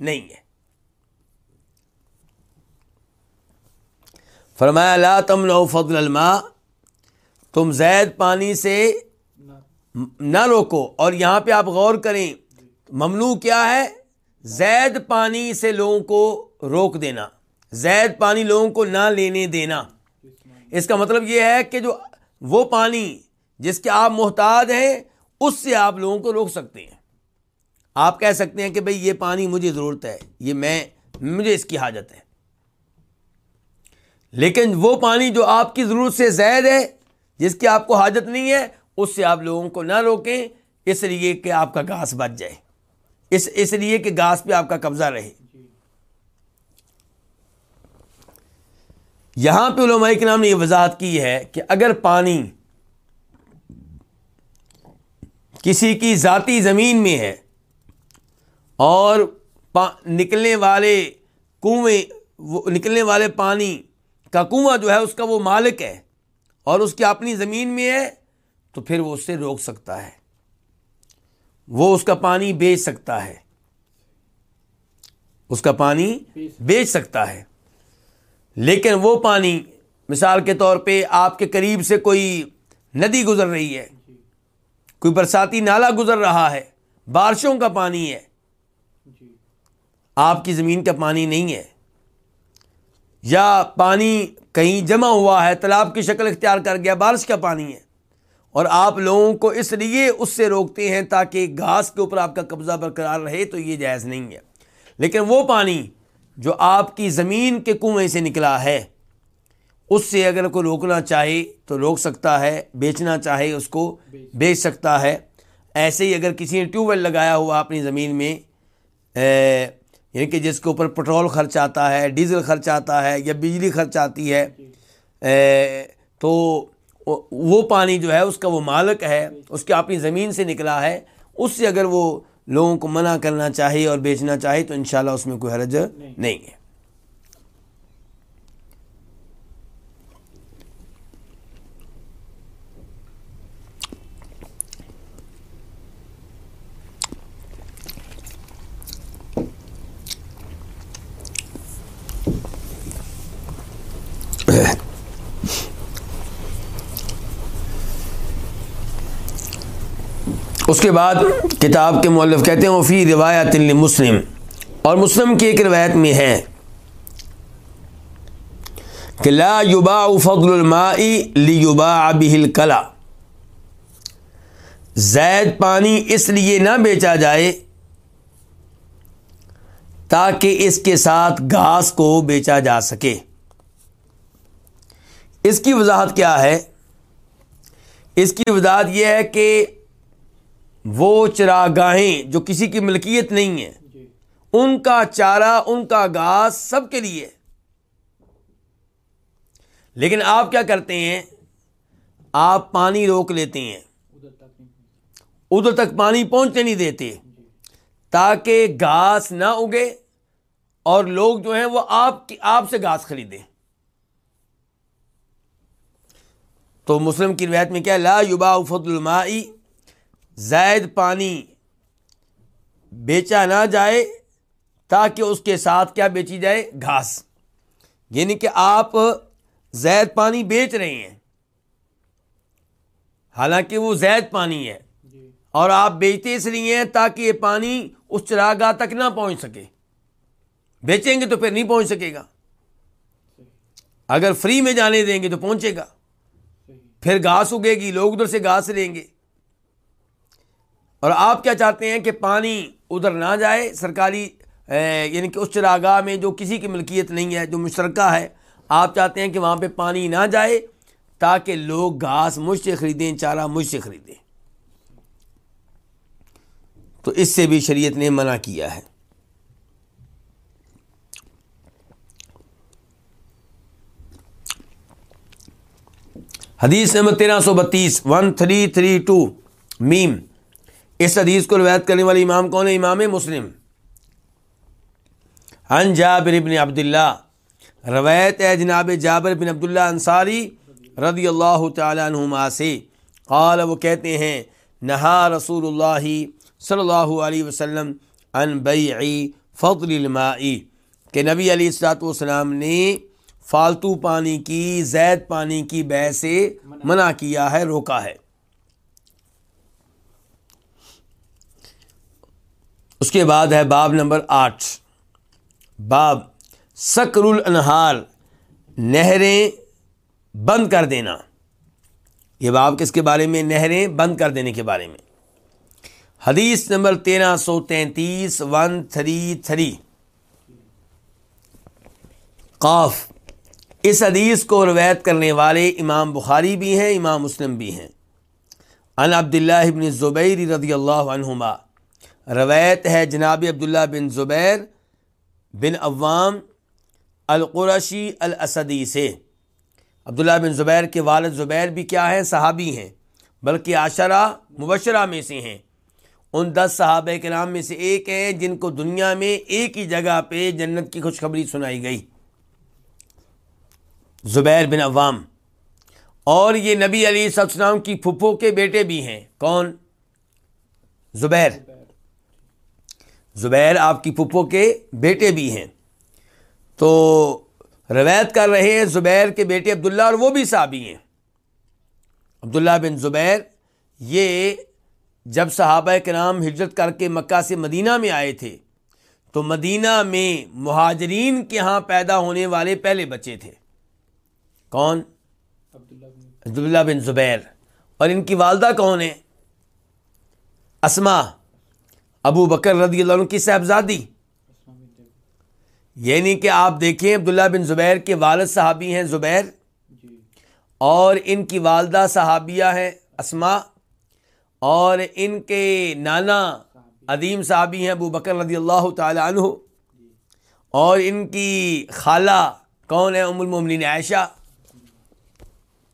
Speaker 1: نہیں ہے۔ فرمایا، لا تم لو فضل الماء، تم زید پانی سے نہ روکو۔ اور یہاں پہ آپ غور کریں، ممنوع کیا ہے؟ زید پانی سے لوگوں کو روک دینا زید پانی لوگوں کو نہ لینے دینا۔ اس کا مطلب یہ ہے کہ جو وہ پانی جس کے آپ محتاج ہیں، اس سے آپ لوگوں کو روک سکتے ہیں۔ آپ کہہ سکتے ہیں کہ بھئی یہ پانی مجھے ضرورت ہے، یہ میں، مجھے اس کی حاجت ہے۔ لیکن وہ پانی جو آپ کی ضرورت سے زائد ہے، جس کی آپ کو حاجت نہیں ہے، اس سے آپ لوگوں کو نہ روکیں، اس لیے کہ آپ کا گھاس بچ جائے۔ اس اس لیے کہ گھاس پہ آپ کا قبضہ رہے۔ یہاں پہ علماء کے نام نے یہ وضاحت کی ہے کہ اگر پانی کسی کی ذاتی زمین میں ہے اور نکلنے والے کنویں نکلنے والے پانی کا کنواں جو ہے، اس کا وہ مالک ہے اور اس کی اپنی زمین میں ہے، تو پھر وہ اس سے روک سکتا ہے۔ وہ اس کا پانی بیچ سکتا ہے۔ اس کا پانی بیچ سکتا ہے۔ لیکن وہ پانی، مثال کے طور پہ آپ کے قریب سے کوئی ندی گزر رہی ہے، کوئی برساتی نالا گزر رہا ہے، بارشوں کا پانی ہے آپ کی زمین کا پانی نہیں ہے۔ یا پانی کہیں جمع ہوا ہے، تالاب کی شکل اختیار کر گیا، بارش کا پانی ہے۔ اور آپ لوگوں کو اس لیے اس سے روکتے ہیں تاکہ گھاس کے اوپر آپ کا قبضہ برقرار رہے تو یہ جائز نہیں ہے۔ لیکن وہ پانی جو آپ کی زمین کے کنویں سے نکلا ہے، اس سے اگر کوئی روکنا چاہے تو روک سکتا ہے، بیچنا چاہے اس کو بیچ سکتا ہے۔ ایسے ہی اگر کسی نے ٹیوب ویل لگایا ہوا اپنی زمین میں یعنی کہ جس کے اوپر پٹرول خرچ آتا ہے، ڈیزل خرچ آتا ہے یا بجلی خرچ آتی ہے تو وہ پانی جو ہے، اس کا وہ مالک ہے، اس کے اپنی زمین سے نکلا ہے، اس سے اگر وہ لوگوں کو منع کرنا چاہے اور بیچنا چاہے تو انشاءاللہ اس میں کوئی حرج نہیں ہے۔ اس کے بعد کتاب کے مولف کہتے ہیں فی روایت مسلم اور مسلم کی ایک روایت میں ہے کہ لا یباع فضل الماء لیباع به الکلا زید پانی اس لیے نہ بیچا جائے تاکہ اس کے ساتھ گھاس کو بیچا جا سکے۔ اس کی وضاحت کیا ہے؟ اس کی وضاحت یہ ہے کہ وہ چراگاہیں جو کسی کی ملکیت نہیں ہے جی۔ ان کا چارہ ان کا گھاس سب کے لیے لیکن آپ کیا کرتے ہیں؟ آپ پانی روک لیتے ہیں۔ ادھر تک پانی پہنچنے نہیں دیتے۔ جی۔ تاکہ گھاس نہ اگے اور لوگ جو ہیں وہ آپ کی آپ سے گھاس خریدیں۔ تو مسلم کی روایت میں کیا لا یوبا فضل المائی زائد پانی بیچا نہ جائے تاکہ اس کے ساتھ کیا بیچی جائے؟ گھاس۔ یعنی کہ آپ زید پانی بیچ رہے ہیں۔ حالانکہ وہ زید پانی ہے۔ جی۔ اور آپ بیچتے اس لیے ہیں تاکہ یہ پانی اس چراگاہ تک نہ پہنچ سکے۔ بیچیں گے تو پھر نہیں پہنچ سکے گا۔ اگر فری میں جانے دیں گے تو پہنچے گا۔ پھر گھاس اگے گی لوگ ادھر سے گھاس لیں گے۔ اور آپ کیا چاہتے ہیں کہ پانی ادھر نہ جائے؟ سرکاری یعنی کہ اس چراگاہ میں جو کسی کی ملکیت نہیں ہے، جو مشترکہ ہے، آپ چاہتے ہیں کہ وہاں پہ پانی نہ جائے تاکہ لوگ گھاس مجھ سے خریدیں، چارہ مجھ سے خریدیں۔ تو اس سے بھی شریعت نے منع کیا ہے۔ حدیث نمبر تیرہ سو بتیس ون تھری تھری ٹو میم۔ اس حدیث کو روایت کرنے والے امام کون ہے؟ امام مسلم۔ ان جابر بن عبداللہ۔ روایت ہے جناب جابر بن عبداللہ انصاری رضی اللہ تعالیٰ عنہما سے۔ قال، وہ کہتے ہیں، نہا رسول اللہ صلی اللہ علیہ وسلم ان بیعی فضل المائی کہ نبی علیہ السلاۃ والسلام نے فالتو پانی کی، زید پانی کی بہ سے منع کیا ہے، روکا ہے۔ اس کے بعد ہے باب نمبر آٹھ۔ باب، سکر الانہار، نہریں بند کر دینا۔ یہ باب کس کے بارے میں؟ نہریں بند کر دینے کے بارے میں۔ حدیث نمبر تیرہ سو تینتیس، ون تھری تھری۔ قاف، اس حدیث کو روایت کرنے والے امام بخاری بھی ہیں، امام مسلم بھی ہیں۔ ان عبداللہ ابن زبیر رضی اللہ عنہما روایت ہے جناب عبداللہ بن زبیر بن عوام القرشی الاسدی سے۔ عبداللہ بن زبیر کے والد زبیر بھی کیا ہیں؟ صحابی ہیں، بلکہ عشرہ مبشرہ میں سے ہیں۔ ان دس صحابہ کے نام میں سے ایک ہیں جن کو دنیا میں ایک ہی جگہ پہ جنت کی خوشخبری سنائی گئی۔ زبیر بن عوام۔ اور یہ نبی علی السلام کی پھپھو کے بیٹے بھی ہیں۔ کون؟ زبیر۔ زبیر آپ کی پھپھو کے بیٹے بھی ہیں۔ تو روایت کر رہے ہیں زبیر کے بیٹے عبداللہ اور وہ بھی صحابی ہیں۔ عبداللہ بن زبیر، یہ جب صحابہ کے نام ہجرت کر کے مکہ سے مدینہ میں آئے تھے، تو مدینہ میں مہاجرین کے ہاں پیدا ہونے والے پہلے بچے تھے۔ کون؟ عبداللہ بن زبیر۔ اور ان کی والدہ کون ہے اسما ابو بکر رضی اللہ عنہ کی صاحبزادی۔ یعنی کہ آپ دیکھیں عبداللہ بن زبیر کے والد صحابی ہیں زبیر۔ اور ان کی والدہ صحابیہ ہیں اسما اور ان کے نانا عدیم صحابی ہیں ابو بکر رضی اللہ تعالی عنہ۔ اور ان کی خالہ کون ہے؟ ام المومنین عائشہ۔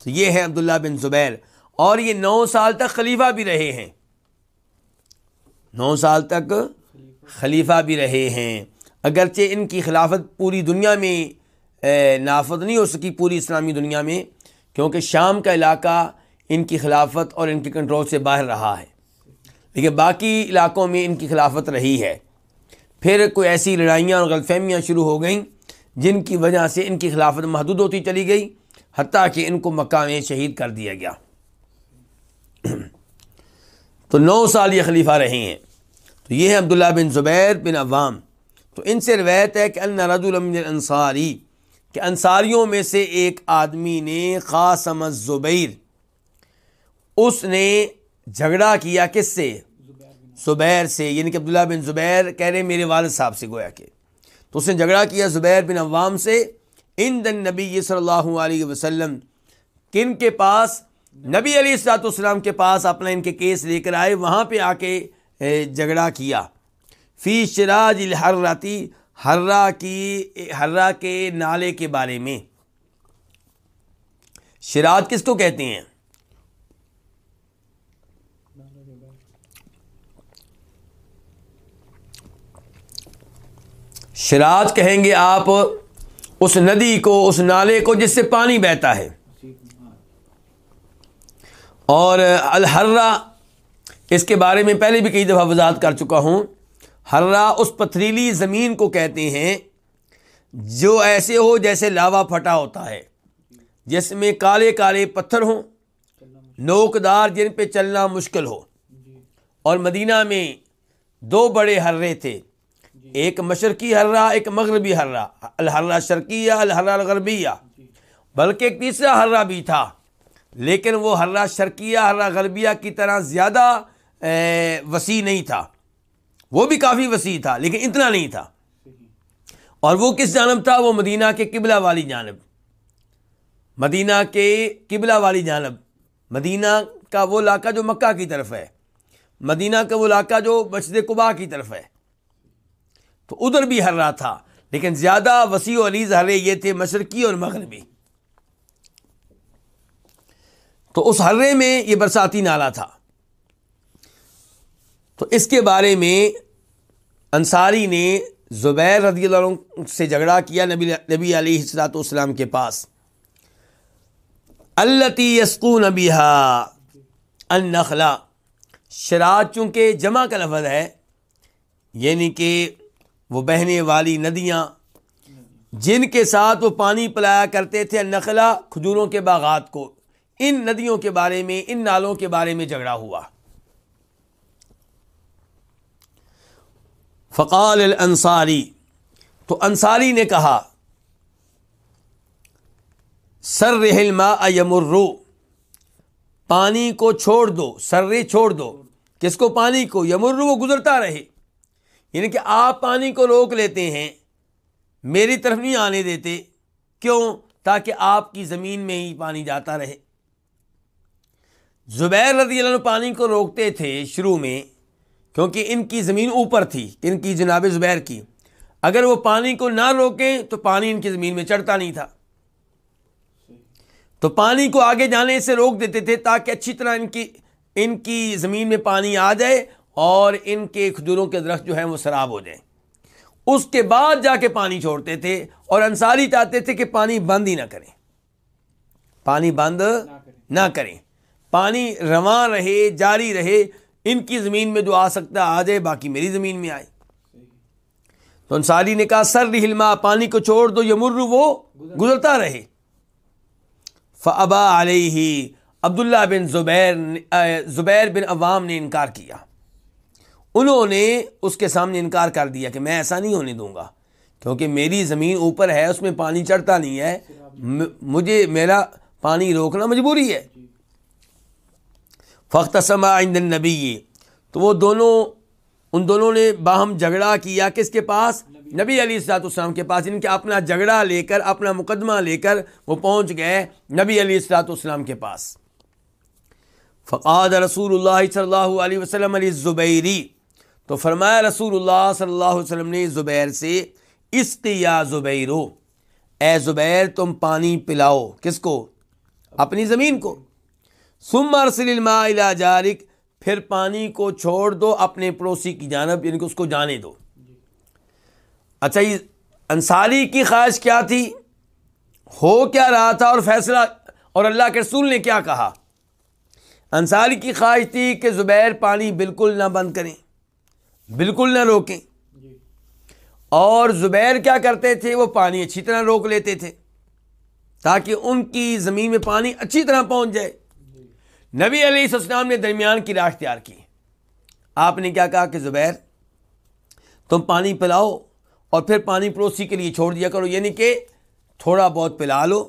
Speaker 1: تو یہ ہے عبداللہ بن زبیر۔ اور یہ نو سال تک خلیفہ بھی رہے ہیں۔ نو سال تک خلیفہ بھی رہے ہیں۔ اگرچہ ان کی خلافت پوری دنیا میں نافذ نہیں ہو سکی پوری اسلامی دنیا میں، کیونکہ شام کا علاقہ ان کی خلافت اور ان کے کنٹرول سے باہر رہا ہے۔ لیکن باقی علاقوں میں ان کی خلافت رہی ہے۔ پھر کوئی ایسی لڑائیاں اور غلط فہمیاں شروع ہو گئیں جن کی وجہ سے ان کی خلافت محدود ہوتی چلی گئی، حتیٰ کہ ان کو مکہ میں شہید کر دیا گیا۔ تو نو سال یہ خلیفہ رہے ہیں تو یہ ہے عبداللہ بن زبیر بن عوام۔ تو ان سے روایت ہے کہ ان رد المن انصاری کہ انصاریوں میں سے ایک آدمی نے قاسم زبیر اس نے جھگڑا کیا کس سے؟ زبیر سے۔ یعنی کہ عبداللہ بن زبیر کہہ رہے میرے والد صاحب سے گویا کہ۔ تو اس نے جھگڑا کیا زبیر بن عوام سے۔ ان دن نبی صلی اللہ علیہ وسلم کن کے پاس نبی علی السلاۃ السلام کے پاس اپنا ان کے کیس لے کر آئے، وہاں پہ آ کے جھگڑا کیا۔ فی شراج الحراتی ہررا کی ہررا کے نالے کے بارے میں۔ شراج کس کو کہتے ہیں؟ شراج کہیں گے آپ، اس ندی کو، اس نالے کو جس سے پانی بہتا ہے۔ اور الحرہ، اس کے بارے میں پہلے بھی کئی دفعہ وضاحت کر چکا ہوں۔ ہررا اس پتھریلی زمین کو کہتے ہیں جو ایسے ہو جیسے لاوا پھٹا ہوتا ہے، جس میں کالے کالے پتھر ہوں، نوکدار جن پہ چلنا مشکل ہو۔ اور مدینہ میں دو بڑے ہررے تھے، ایک مشرقی ہررا ایک مغربی ہررا الحرہ شرقیہ، الحرہ غربیہ بلکہ ایک تیسرا ہررا بھی تھا۔ لیکن وہ ہررا شرقیہ ہررا غربیہ کی طرح زیادہ وسیع نہیں تھا۔ وہ بھی کافی وسیع تھا، لیکن اتنا نہیں تھا۔ اور وہ کس جانب تھا؟ وہ مدینہ کے قبلہ والی جانب۔ مدینہ کے قبلہ والی جانب۔ مدینہ کا وہ علاقہ جو مکہ کی طرف ہے۔ مدینہ کا وہ علاقہ جو مسجد قبا کی طرف ہے۔ تو ادھر بھی ہر رہا تھا، لیکن زیادہ وسیع و علیز ہرے یہ تھے مشرقی اور مغربی۔ تو اس ہرے میں یہ برساتی نالا تھا۔ تو اس کے بارے میں انصاری نے زبیر رضی اللہ عنہ سے جھگڑا کیا نبی نبی علیہ السلاۃ والسلام کے پاس۔ التی یسکو نبی النخلا شراد چونکہ جمع کا لفظ ہے یعنی کہ وہ بہنے والی ندیاں، جن کے ساتھ وہ پانی پلایا کرتے تھے، نخلا کھجوروں کے باغات کو۔ ان ندیوں کے بارے میں، ان نالوں کے بارے میں جھگڑا ہوا۔ فقال الانصاری، تو انصاری نے کہا سر رحل ما یمرو پانی کو چھوڑ دو سر چھوڑ دو۔ کس کو پانی کو؟ یمرو وہ گزرتا رہے۔ یعنی کہ آپ پانی کو روک لیتے ہیں، میری طرف نہیں آنے دیتے۔ کیوں؟ تاکہ آپ کی زمین میں ہی پانی جاتا رہے۔ زبیر رضی اللہ عنہ پانی کو روکتے تھے شروع میں، کیونکہ ان کی زمین اوپر تھی، ان کی جناب زبیر کی۔ اگر وہ پانی کو نہ روکیں تو پانی ان کی زمین میں چڑھتا نہیں تھا۔ تو پانی کو آگے جانے سے روک دیتے تھے تاکہ اچھی طرح ان کی ان کی زمین میں پانی آ جائے اور ان کے کھجوروں کے درخت جو ہیں وہ شراب ہو جائیں۔ اس کے بعد جا کے پانی چھوڑتے تھے اور انصاری چاہتے تھے کہ پانی بند ہی نہ کریں۔ پانی بند نہ کریں۔ پانی رواں رہے، جاری رہے، ان کی زمین میں جو آ سکتا آ جائے، باقی میری زمین میں آئے۔ تو انصاری نے کہا، سر ہلما پانی کو چھوڑ دو یہ مر وہ گزرتا رہے۔ فبا علیہ عبداللہ بن زبیر زبیر بن عوام نے انکار کیا۔ انہوں نے اس کے سامنے انکار کر دیا کہ میں ایسا نہیں ہونے دوں گا، کیونکہ میری زمین اوپر ہے، اس میں پانی چڑھتا نہیں ہے۔ مجھے میرا پانی روکنا مجبوری ہے۔ فخت سما عند نبی تو وہ دونوں، ان دونوں نے باہم جھگڑا کیا کس کے پاس؟ نبی علی السلاط السلام کے پاس یعنی ان کے اپنا جھگڑا لے کر، اپنا مقدمہ لے کر وہ پہنچ گئے نبی علی السلاط السلام کے پاس۔ فقاد رسول اللہ صلی اللہ علیہ وسلم علی زبیری تو فرمایا رسول اللہ صلی اللہ علیہ وسلم نے زبیر سے اس یا زبیرو، اے زبیر تم پانی پلاؤ۔ کس کو؟ اپنی زمین کو۔ سم ارسل الماء جارک، پھر پانی کو چھوڑ دو، اپنے پڑوسی کی جانب یعنی کہ اس کو جانے دو۔ اچھا یہ انصاری کی خواہش کیا تھی؟ ہو کیا رہا تھا اور فیصلہ، اور اللہ کے رسول نے کیا کہا؟ انصاری کی خواہش تھی کہ زبیر پانی بالکل نہ بند کریں، بالکل نہ روکیں۔ اور زبیر کیا کرتے تھے؟ وہ پانی اچھی طرح روک لیتے تھے، تاکہ ان کی زمین میں پانی اچھی طرح پہنچ جائے۔ نبی علیہ السلام نے درمیان کی راہ اختیار کی۔ آپ نے کیا کہا کہ زبیر، تم پانی پلاؤ اور پھر پانی پڑوسی کے لیے چھوڑ دیا کرو یعنی کہ تھوڑا بہت پلا لو،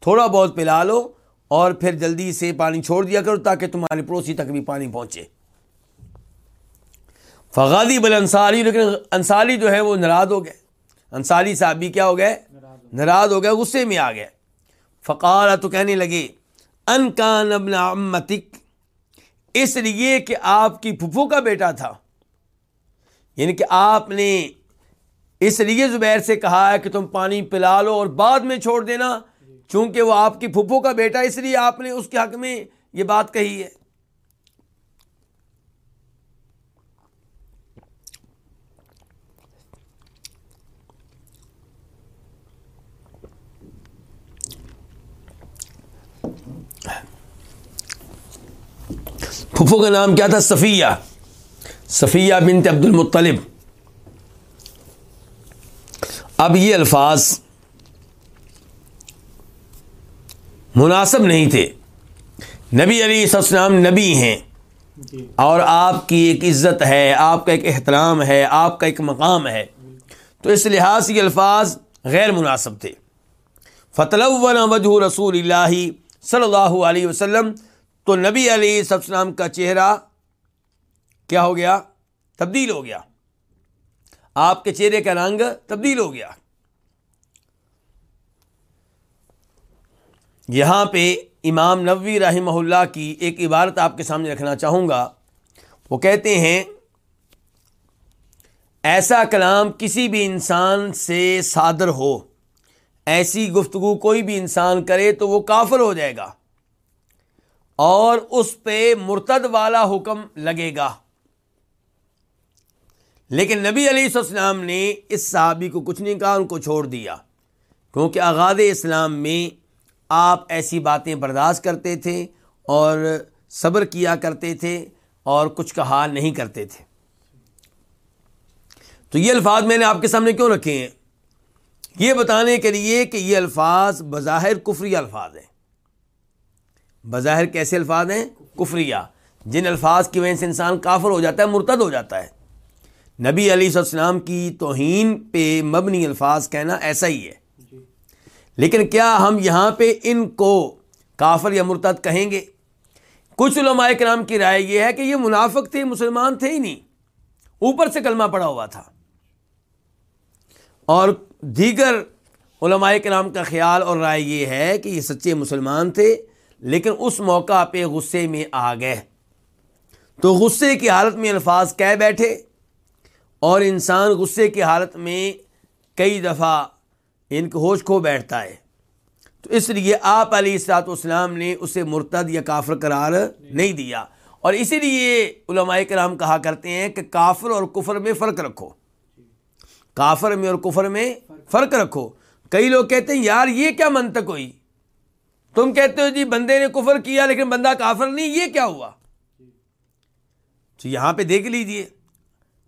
Speaker 1: تھوڑا بہت پلا لو اور پھر جلدی سے پانی چھوڑ دیا کرو تاکہ تمہارے پڑوسی تک بھی پانی پہنچے۔ فغادی بل انصاری، لیکن انصاری جو ہے وہ ناراض ہو گئے۔ انصاری صاحب بھی کیا ہو گئے؟ ناراض ہو گئے، غصے میں آ گئے۔ فقار تو کہنے لگے ان کان ابن امتک اس لیے کہ آپ کی پھپھو کا بیٹا تھا۔ یعنی کہ آپ نے اس لیے زبیر سے کہا ہے کہ تم پانی پلا لو اور بعد میں چھوڑ دینا، چونکہ وہ آپ کی پھپھو کا بیٹا، اس لیے آپ نے اس کے حق میں یہ بات کہی ہے۔ پھپھو کا نام کیا تھا؟ صفیہ۔ صفیہ بنت عبد المطلب۔ اب یہ الفاظ مناسب نہیں تھے۔ نبی علی السلام نبی ہیں۔
Speaker 2: جی۔
Speaker 1: اور آپ کی ایک عزت ہے آپ کا ایک احترام ہے آپ کا ایک مقام ہے۔ تو اس لحاظ یہ الفاظ غیر مناسب تھے۔ فتلون وجہ رسول اللہ صلی اللہ علیہ وسلم تو نبی علیہ السلام کا چہرہ کیا ہو گیا؟ تبدیل ہو گیا۔ آپ کے چہرے کا رنگ تبدیل ہو گیا۔ یہاں پہ امام نبوی رحمہ اللہ کی ایک عبارت آپ کے سامنے رکھنا چاہوں گا۔ وہ کہتے ہیں، ایسا کلام کسی بھی انسان سے صادر ہو، ایسی گفتگو کوئی بھی انسان کرے تو وہ کافر ہو جائے گا۔ اور اس پہ مرتد والا حکم لگے گا۔ لیکن نبی علیہ السلام نے اس صحابی کو کچھ نہیں کہا، ان کو چھوڑ دیا۔ کیونکہ آغاز اسلام میں آپ ایسی باتیں برداشت کرتے تھے اور صبر کیا کرتے تھے اور کچھ کہا نہیں کرتے تھے۔ تو یہ الفاظ میں نے آپ کے سامنے کیوں رکھے ہیں؟ یہ بتانے کے لیے کہ یہ الفاظ بظاہر کفری الفاظ ہیں۔ بظاہر کیسے الفاظ ہیں کفریہ، جن الفاظ کی وجہ سے انسان کافر ہو جاتا ہے، مرتد ہو جاتا ہے۔ نبی علیہ السلام کی توہین پہ مبنی الفاظ کہنا ایسا ہی ہے۔ لیکن کیا ہم یہاں پہ ان کو کافر یا مرتد کہیں گے؟ کچھ علماء کرام کی رائے یہ ہے کہ یہ منافق تھے، مسلمان تھے ہی نہیں۔ اوپر سے کلمہ پڑا ہوا تھا۔ اور دیگر علماء کرام کا خیال اور رائے یہ ہے کہ یہ سچے مسلمان تھے۔ لیکن اس موقع پہ غصے میں آ گئے۔ تو غصے کی حالت میں الفاظ کہہ بیٹھے اور انسان غصے کی حالت میں کئی دفعہ ان کو ہوش کھو بیٹھتا ہے۔ تو اس لیے آپ علی السلاط اسلام نے اسے مرتد یا کافر قرار نہیں دیا۔ اور اسی لیے علماء کرام کہا کرتے ہیں کہ کافر اور کفر میں فرق رکھو۔ کافر میں اور کفر میں فرق رکھو۔ کئی لوگ کہتے ہیں، یار یہ کیا منطق ہوئی؟ تم کہتے ہو جی بندے نے کفر کیا لیکن بندہ کافر نہیں، یہ کیا ہوا؟ تو یہاں پہ دیکھ لیجیے،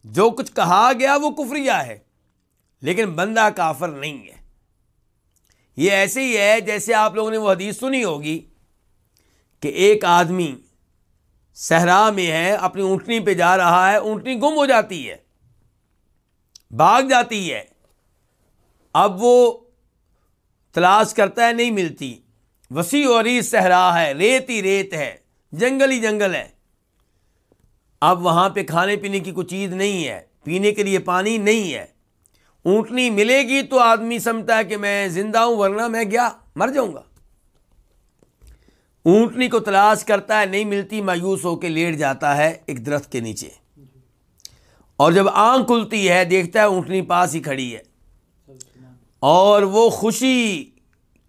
Speaker 1: جو کچھ کہا گیا وہ کفریہ ہے، لیکن بندہ کافر نہیں ہے۔ یہ ایسے ہی ہے جیسے آپ لوگوں نے وہ حدیث سنی ہوگی کہ ایک آدمی صحرا میں ہے، اپنی اونٹنی پہ جا رہا ہے، اونٹنی گم ہو جاتی ہے، بھاگ جاتی ہے۔ اب وہ تلاش کرتا ہے، نہیں ملتی۔ وسیع اور صحرا ہے، ریت ہی ریت ہے، جنگل ہی جنگل ہے۔ اب وہاں پہ کھانے پینے کی کوئی چیز نہیں ہے، پینے کے لیے پانی نہیں ہے۔ اونٹنی ملے گی تو آدمی سمجھتا ہے کہ میں زندہ ہوں، ورنہ میں گیا مر جاؤں گا۔ اونٹنی کو تلاش کرتا ہے، نہیں ملتی، مایوس ہو کے لیٹ جاتا ہے ایک درخت کے نیچے۔ اور جب آنکھ کھلتی ہے، دیکھتا ہے اونٹنی پاس ہی کھڑی ہے۔ اور وہ خوشی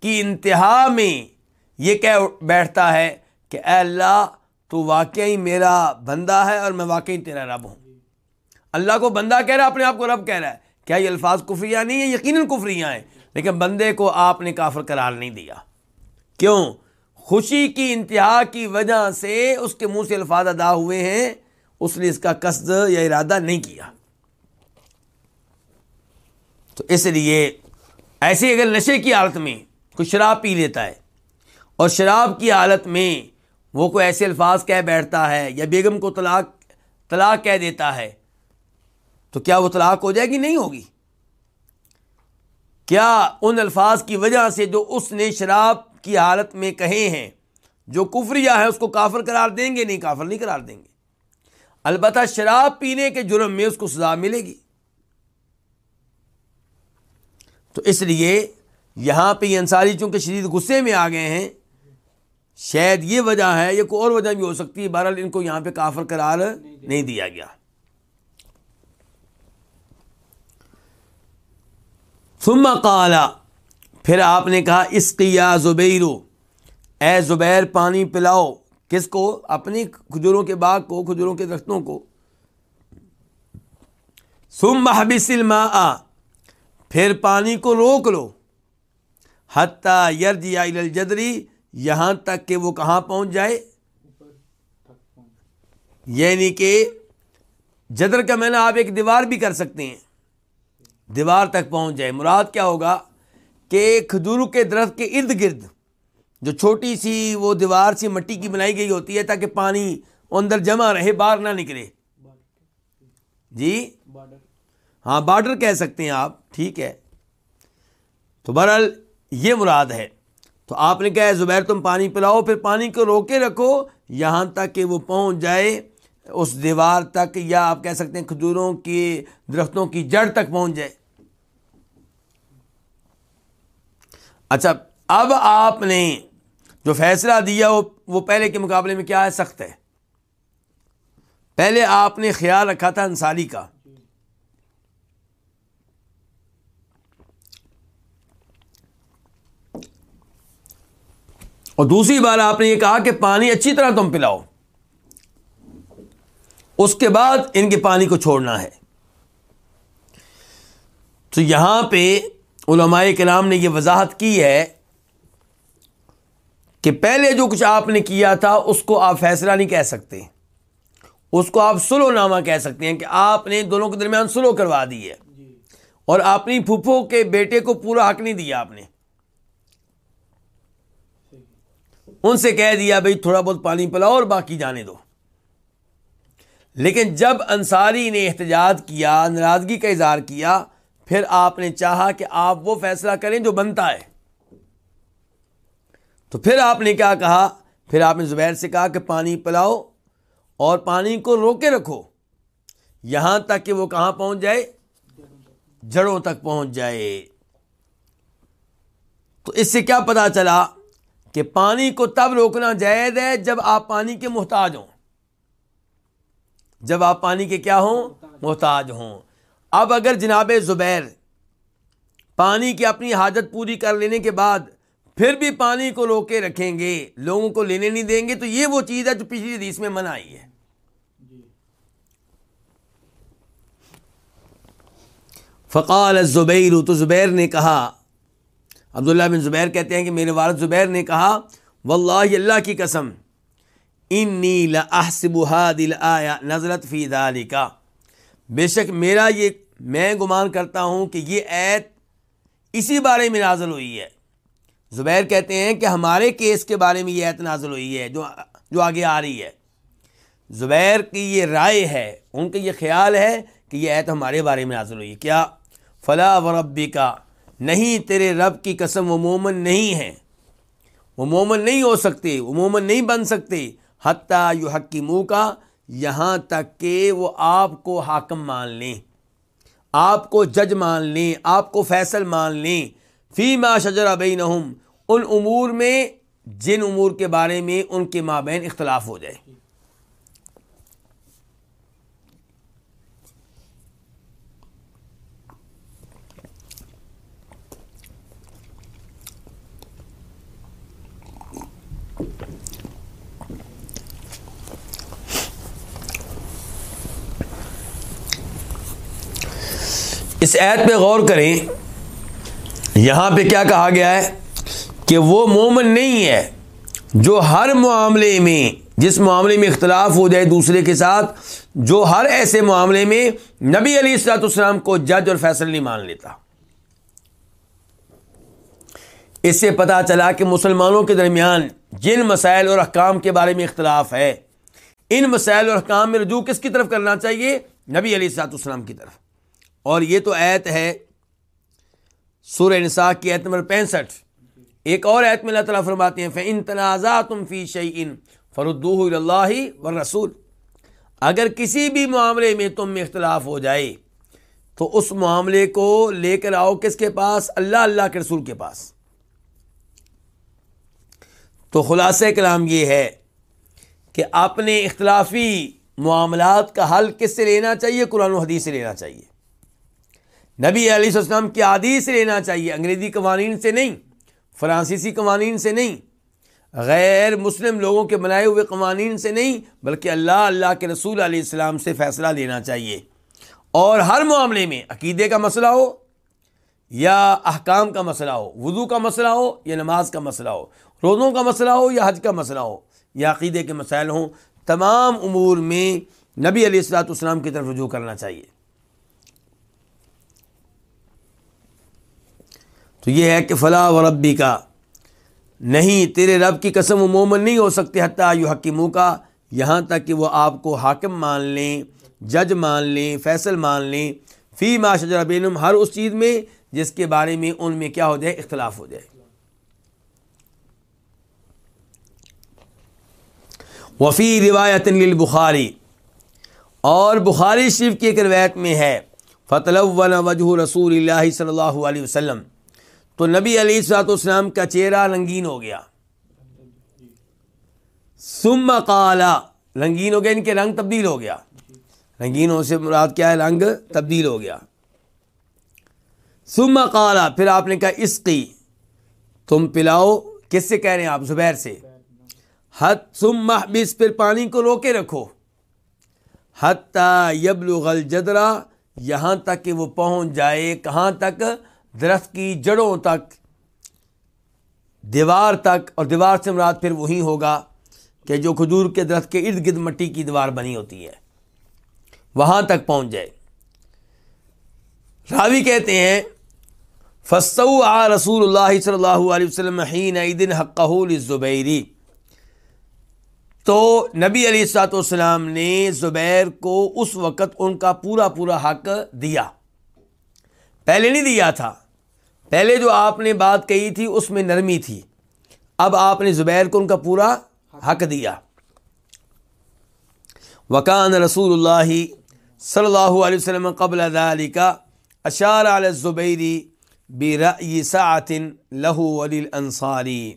Speaker 1: کی انتہا میں یہ کہہ بیٹھتا ہے کہ اے اللہ، تو واقعی میرا بندہ ہے اور میں واقعی تیرا رب ہوں۔ اللہ کو بندہ کہہ رہا ہے، اپنے آپ کو رب کہہ رہا ہے۔ کیا یہ الفاظ کفریہ نہیں ہے یقیناً کفریہ ہیں، لیکن بندے کو آپ نے کافر قرار نہیں دیا۔ کیوں؟ خوشی کی انتہا کی وجہ سے اس کے منہ سے الفاظ ادا ہوئے ہیں، اس نے اس کا قصد یا ارادہ نہیں کیا۔ تو اس لیے ایسے اگر نشے کی حالت میں کوئی شراب پی لیتا ہے۔ اور شراب کی حالت میں وہ کوئی ایسے الفاظ کہہ بیٹھتا ہے یا بیگم کو طلاق طلاق کہہ دیتا ہے، تو کیا وہ طلاق ہو جائے گی؟ نہیں ہوگی۔ کیا ان الفاظ کی وجہ سے جو اس نے شراب کی حالت میں کہے ہیں، جو کفریہ ہے، اس کو کافر قرار دیں گے؟ نہیں، کافر نہیں قرار دیں گے۔ البتہ شراب پینے کے جرم میں اس کو سزا ملے گی۔ تو اس لیے یہاں پہ یہ انصاری چونکہ شدید غصے میں آ گئے ہیں، شاید یہ وجہ ہے یہ کوئی اور وجہ بھی ہو سکتی ہے، بہرحال ان کو یہاں پہ کافر قرار نہیں دیا گیا۔ ثم قالا پھر آپ نے کہا اس کی یا زبیرو اے زبیر، پانی پلاؤ۔ کس کو؟ اپنی کھجوروں کے باغ کو، کھجوروں کے درختوں کو۔ ثم حبس الماء، پھر پانی کو روک لو۔ حتیٰ یرجی الجدری یہاں تک کہ وہ کہاں پہنچ جائے؟ یعنی کہ جدر کا میں نے آپ ایک دیوار بھی کر سکتے ہیں دیوار تک پہنچ جائے۔ مراد کیا ہوگا کہ کھجور کے درخت کے ارد گرد جو چھوٹی سی وہ دیوار سی مٹی کی بنائی گئی ہوتی ہے تاکہ پانی اندر جمع رہے باہر نہ نکلے۔ جی؟ ہاں بارڈر کہہ سکتے ہیں آپ ٹھیک ہے۔ تو بہرحال یہ مراد ہے۔ تو آپ نے کہا زبیر تم پانی پلاؤ، پھر پانی کو روکے رکھو، یہاں تک کہ وہ پہنچ جائے، اس دیوار تک، یا آپ کہہ سکتے ہیں کھجوروں کے درختوں کی جڑ تک پہنچ جائے۔ اچھا اب آپ نے جو فیصلہ دیا، وہ وہ پہلے کے مقابلے میں کیا ہے؟ سخت ہے۔ پہلے آپ نے خیال رکھا تھا انصاری کا۔ اور دوسری بار آپ نے یہ کہا کہ پانی اچھی طرح تم پلاؤ۔ اس کے بعد ان کے پانی کو چھوڑنا ہے۔ تو یہاں پہ علماء کلام نے یہ وضاحت کی ہے کہ پہلے جو کچھ آپ نے کیا تھا، اس کو آپ فیصلہ نہیں کہہ سکتے۔ اس کو آپ سلو نامہ کہہ سکتے ہیں کہ آپ نے دونوں کے درمیان سلو کروا دی ہے۔ اور اپنی پھوپھو کے بیٹے کو پورا حق نہیں دیا آپ نے۔ ان سے کہہ دیا بھائی تھوڑا بہت پانی پلاؤ اور باقی جانے دو۔ لیکن جب انصاری نے احتجاج کیا، ناراضگی کا اظہار کیا، پھر آپ نے چاہا کہ آپ وہ فیصلہ کریں جو بنتا ہے۔ تو پھر آپ نے کیا کہا؟ پھر آپ نے زبیر سے کہا کہ پانی پلاؤ اور پانی کو روکے رکھو۔ یہاں تک کہ وہ کہاں پہنچ جائے؟ جڑوں تک پہنچ جائے۔ تو اس سے کیا پتا چلا؟ کہ پانی کو تب روکنا جائز ہے جب آپ پانی کے محتاج ہوں۔ جب آپ پانی کے کیا ہوں؟ محتاج ہوں۔ اب اگر جناب زبیر پانی کی اپنی حاجت پوری کر لینے کے بعد پھر بھی پانی کو روکے رکھیں گے، لوگوں کو لینے نہیں دیں گے، تو یہ وہ چیز ہے جو پچھلی حدیث میں منع آئی ہے۔ فقال زبیر تو زبیر نے کہا عبداللہ بن زبیر کہتے ہیں کہ میرے والد زبیر نے کہا، واللہ اللہ کی قسم، انی دل آیا نظرت فی کا بے شک میرا یہ، میں گمان کرتا ہوں کہ یہ ایت اسی بارے میں نازل ہوئی ہے۔ زبیر کہتے ہیں کہ ہمارے کیس کے بارے میں یہ ایت نازل ہوئی ہے، جو جو آگے آ رہی ہے۔ زبیر کی یہ رائے ہے، ان کا یہ خیال ہے کہ یہ ایت ہمارے بارے میں نازل ہوئی ہے۔ کیا؟ فلاں و ربی کا نہیں تیرے رب کی قسم وہ مومن نہیں ہے وہ مومن نہیں ہو سکتے، وہ مومن نہیں بن سکتے۔ حتیٰ یو حق کی منہ کا یہاں تک کہ وہ آپ کو حاکم مان لیں۔ آپ کو جج مان لیں، آپ کو فیصل مان لیں۔ فی ما شجرا بین ان امور میں، جن امور کے بارے میں ان کے مابین اختلاف ہو جائے۔ اس عید پہ غور کریں، یہاں پہ کیا کہا گیا ہے کہ وہ مومن نہیں ہے جو ہر معاملے میں، جس معاملے میں اختلاف ہو جائے دوسرے کے ساتھ، جو ہر ایسے معاملے میں نبی علی السلاط اسلام کو جج اور فیصل نہیں مان لیتا۔ اس سے پتا چلا کہ مسلمانوں کے درمیان جن مسائل اور احکام کے بارے میں اختلاف ہے، ان مسائل اور احکام میں رجوع کس کی طرف کرنا چاہیے؟ نبی علی السلاط اسلام کی طرف۔ اور یہ تو ایت ہے سورہ نساء کی ایت نمبر پینسٹھ۔ ایک اور ایت میں اللہ تعالیٰ فرماتے ہیں فن تنازع تم فی شعین فردو اللہ و رسول اگر کسی بھی معاملے میں تم میں اختلاف ہو جائے، تو اس معاملے کو لے کر آؤ کس کے پاس؟ اللہ اللہ کے رسول کے پاس۔ تو خلاصہ کلام یہ ہے کہ اپنے اختلافی معاملات کا حل کس سے لینا چاہیے؟ قرآن و حدیث سے لینا چاہیے۔ نبی علیہ السلام کی عادی سے لینا چاہیے، انگریزی قوانین سے نہیں، فرانسیسی قوانین سے نہیں، غیر مسلم لوگوں کے بنائے ہوئے قوانین سے نہیں، بلکہ اللہ اللہ کے رسول علیہ السلام سے فیصلہ لینا چاہیے۔ اور ہر معاملے میں عقیدے کا مسئلہ ہو یا احکام کا مسئلہ ہو، وضو کا مسئلہ ہو یا نماز کا مسئلہ ہو، روزوں کا مسئلہ ہو یا حج کا مسئلہ ہو یا عقیدے کے مسائل ہوں۔ تمام امور میں نبی علیہ السلاۃ السلام کی طرف رجوع کرنا چاہیے۔ تو یہ ہے کہ فلاح و ربی کا نہیں، تیرے رب کی قسم و مومن نہیں ہو سکتے حتیٰ یو حکیموں کا یہاں تک کہ وہ آپ کو حاکم مان لیں، جج مان لیں، فیصل مان لیں، فی ما شجر بینم ہر اس چیز میں جس کے بارے میں ان میں کیا ہو جائے، اختلاف ہو جائے۔ وفی روایت بخاری اور بخاری شریف کی ایک روایت میں ہے فتح وجہ رسول اللہ صلی اللہ علیہ وسلم۔ تو نبی علی السلاۃ والسلام کا چہرہ رنگین ہو گیا۔ سم کالا رنگین ہو گیا، ان کے رنگ تبدیل ہو گیا۔ رنگین ہو سے مراد کیا ہے؟ رنگ تبدیل ہو گیا۔ سم کالا پھر آپ نے کہا عشقی تم پلاؤ۔ کس سے کہہ رہے ہیں آپ؟ زبیر سے۔ حت سم محبس پھر پانی کو روکے رکھو۔ حتیٰ یبلغ الجدرا، یہاں تک کہ وہ پہنچ جائے، کہاں تک؟ درخت کی جڑوں تک، دیوار تک، اور دیوار سے مراد پھر وہی ہوگا کہ جو کھجور کے درخت کے ارد گرد مٹی کی دیوار بنی ہوتی ہے، وہاں تک پہنچ جائے۔ راوی کہتے ہیں فسو آ رسول اللہ صلی اللہ علیہ وسلم حین حق زبیری تو نبی علیہ السلاۃ والسلام نے زبیر کو اس وقت ان کا پورا پورا حق دیا۔ پہلے نہیں دیا تھا۔ پہلے جو آپ نے بات کہی تھی، اس میں نرمی تھی۔ اب آپ نے زبیر کو ان کا پورا حق دیا۔ وکان رسول اللہ صلی اللہ علیہ وسلم قبل کا اشار علی زبیری لہو علی انصاری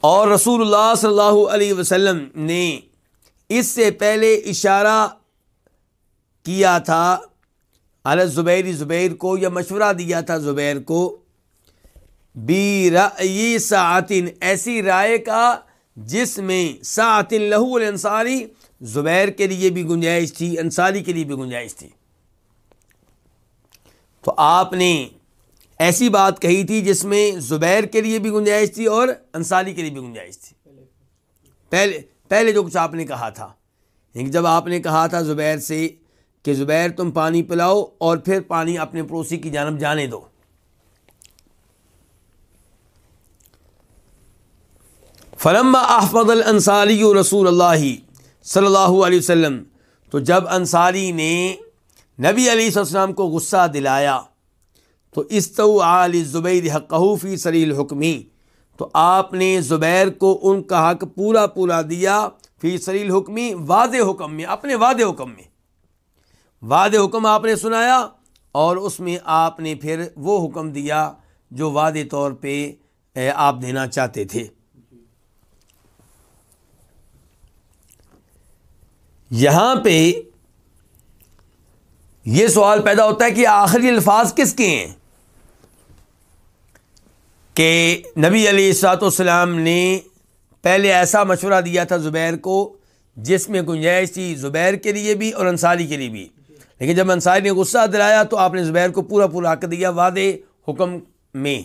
Speaker 1: اور رسول اللہ صلی اللہ علیہ وسلم نے اس سے پہلے اشارہ کیا تھا علی زبیر زبیر کو یا مشورہ دیا تھا، زبیر کو، بی رئی ساطن ایسی رائے کا جس میں ساطن لہو الانصاری، زبیر کے لیے بھی گنجائش تھی، انصاری کے لیے بھی گنجائش تھی. تو آپ نے ایسی بات کہی تھی جس میں زبیر کے لیے بھی گنجائش تھی اور انصاری کے لیے بھی گنجائش تھی۔ پہلے پہلے جو کچھ آپ نے کہا تھا، جب آپ نے کہا تھا زبیر سے کہ زبیر تم پانی پلاؤ اور پھر پانی اپنے پڑوسی کی جانب جانے دو۔ فلم احمد الصاری رسول اللہ صلی اللہ علیہ وسلم، تو جب انصاری نے نبی علیہ السلام کو غصہ دلایا، تو استو علی زبیر حقوفی سری الحکمی تو آپ نے زبیر کو ان کا حق پورا پورا دیا فی سری الحکمی واضح حکم میں، اپنے واضح حکم میں۔ وعد حکم آپ نے سنایا اور اس میں آپ نے پھر وہ حکم دیا جو وعدے طور پہ آپ دینا چاہتے تھے۔ یہاں پہ یہ سوال پیدا ہوتا ہے کہ آخری الفاظ کس کے ہیں؟ کہ نبی علی السلاط والسلام نے پہلے ایسا مشورہ دیا تھا زبیر کو جس میں گنجائش تھی زبیر کے لیے بھی اور انصاری کے لیے بھی۔ لیکن جب انصاری نے غصہ دلایا تو آپ نے زبیر کو پورا پورا حق دیا وعدے حکم میں۔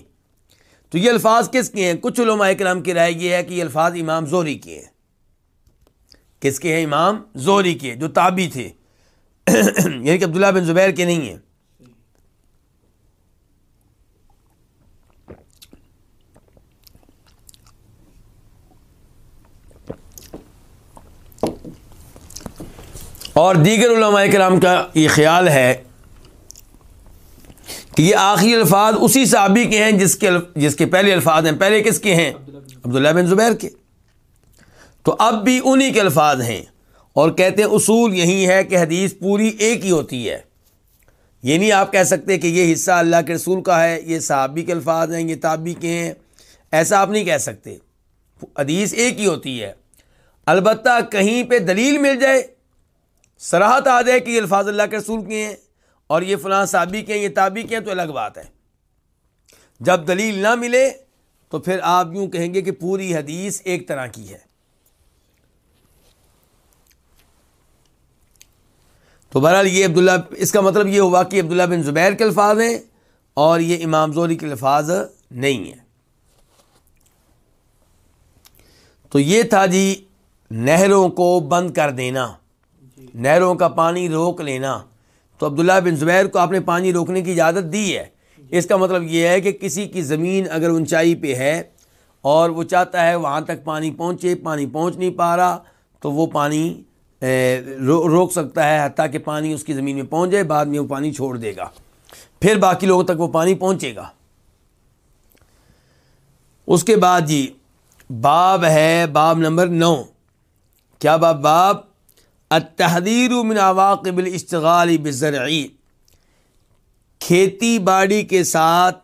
Speaker 1: تو یہ الفاظ کس کے ہیں؟ کچھ علماء کرام کی رائے یہ ہے کہ یہ الفاظ امام زوری کے ہیں۔ کس کے ہیں؟ امام زوری کے، جو تابی تھے۔ *coughs* یعنی کہ عبداللہ بن زبیر کے نہیں ہیں۔ اور دیگر علماء کرام کا یہ خیال ہے کہ یہ آخری الفاظ اسی صحابی کے ہیں جس کے جس کے پہلے الفاظ ہیں۔ پہلے کس کے ہیں؟ عبداللہ بن زبیر کے۔ تو اب بھی انہی کے الفاظ ہیں اور کہتے ہیں اصول یہی ہے کہ حدیث پوری ایک ہی ہوتی ہے۔ یہ نہیں آپ کہہ سکتے کہ یہ حصہ اللہ کے رسول کا ہے، یہ صحابی کے الفاظ ہیں، یہ تابی کے ہیں۔ ایسا آپ نہیں کہہ سکتے۔ حدیث ایک ہی ہوتی ہے۔ البتہ کہیں پہ دلیل مل جائے سراہت آ جائے کہ یہ الفاظ اللہ کے رسول کے ہیں اور یہ فلاں صحابی کے ہیں، یہ تابی کے ہیں، تو الگ بات ہے۔ جب دلیل نہ ملے تو پھر آپ یوں کہیں گے کہ پوری حدیث ایک طرح کی ہے۔ تو بہرحال یہ عبداللہ، اس کا مطلب یہ ہوا کہ عبداللہ بن زبیر کے الفاظ ہیں اور یہ امام زوری کے الفاظ نہیں ہیں۔ تو یہ تھا جی نہروں کو بند کر دینا۔ نہروں کا پانی روک لینا۔ تو عبداللہ بن زبیر کو آپ نے پانی روکنے کی اجازت دی ہے۔ اس کا مطلب یہ ہے کہ کسی کی زمین اگر اونچائی پہ ہے اور وہ چاہتا ہے وہاں تک پانی پہنچے، پانی پہنچ نہیں پا رہا، تو وہ پانی روک سکتا ہے حتیٰ کہ پانی اس کی زمین میں پہنچ جائے، بعد میں وہ پانی چھوڑ دے گا۔ پھر باقی لوگوں تک وہ پانی پہنچے گا۔ اس کے بعد جی باب ہے، باب نمبر نو۔ کیا باب؟ باب التحدیر من عواقب الاشتغال بزرعی کھیتی باڑی کے ساتھ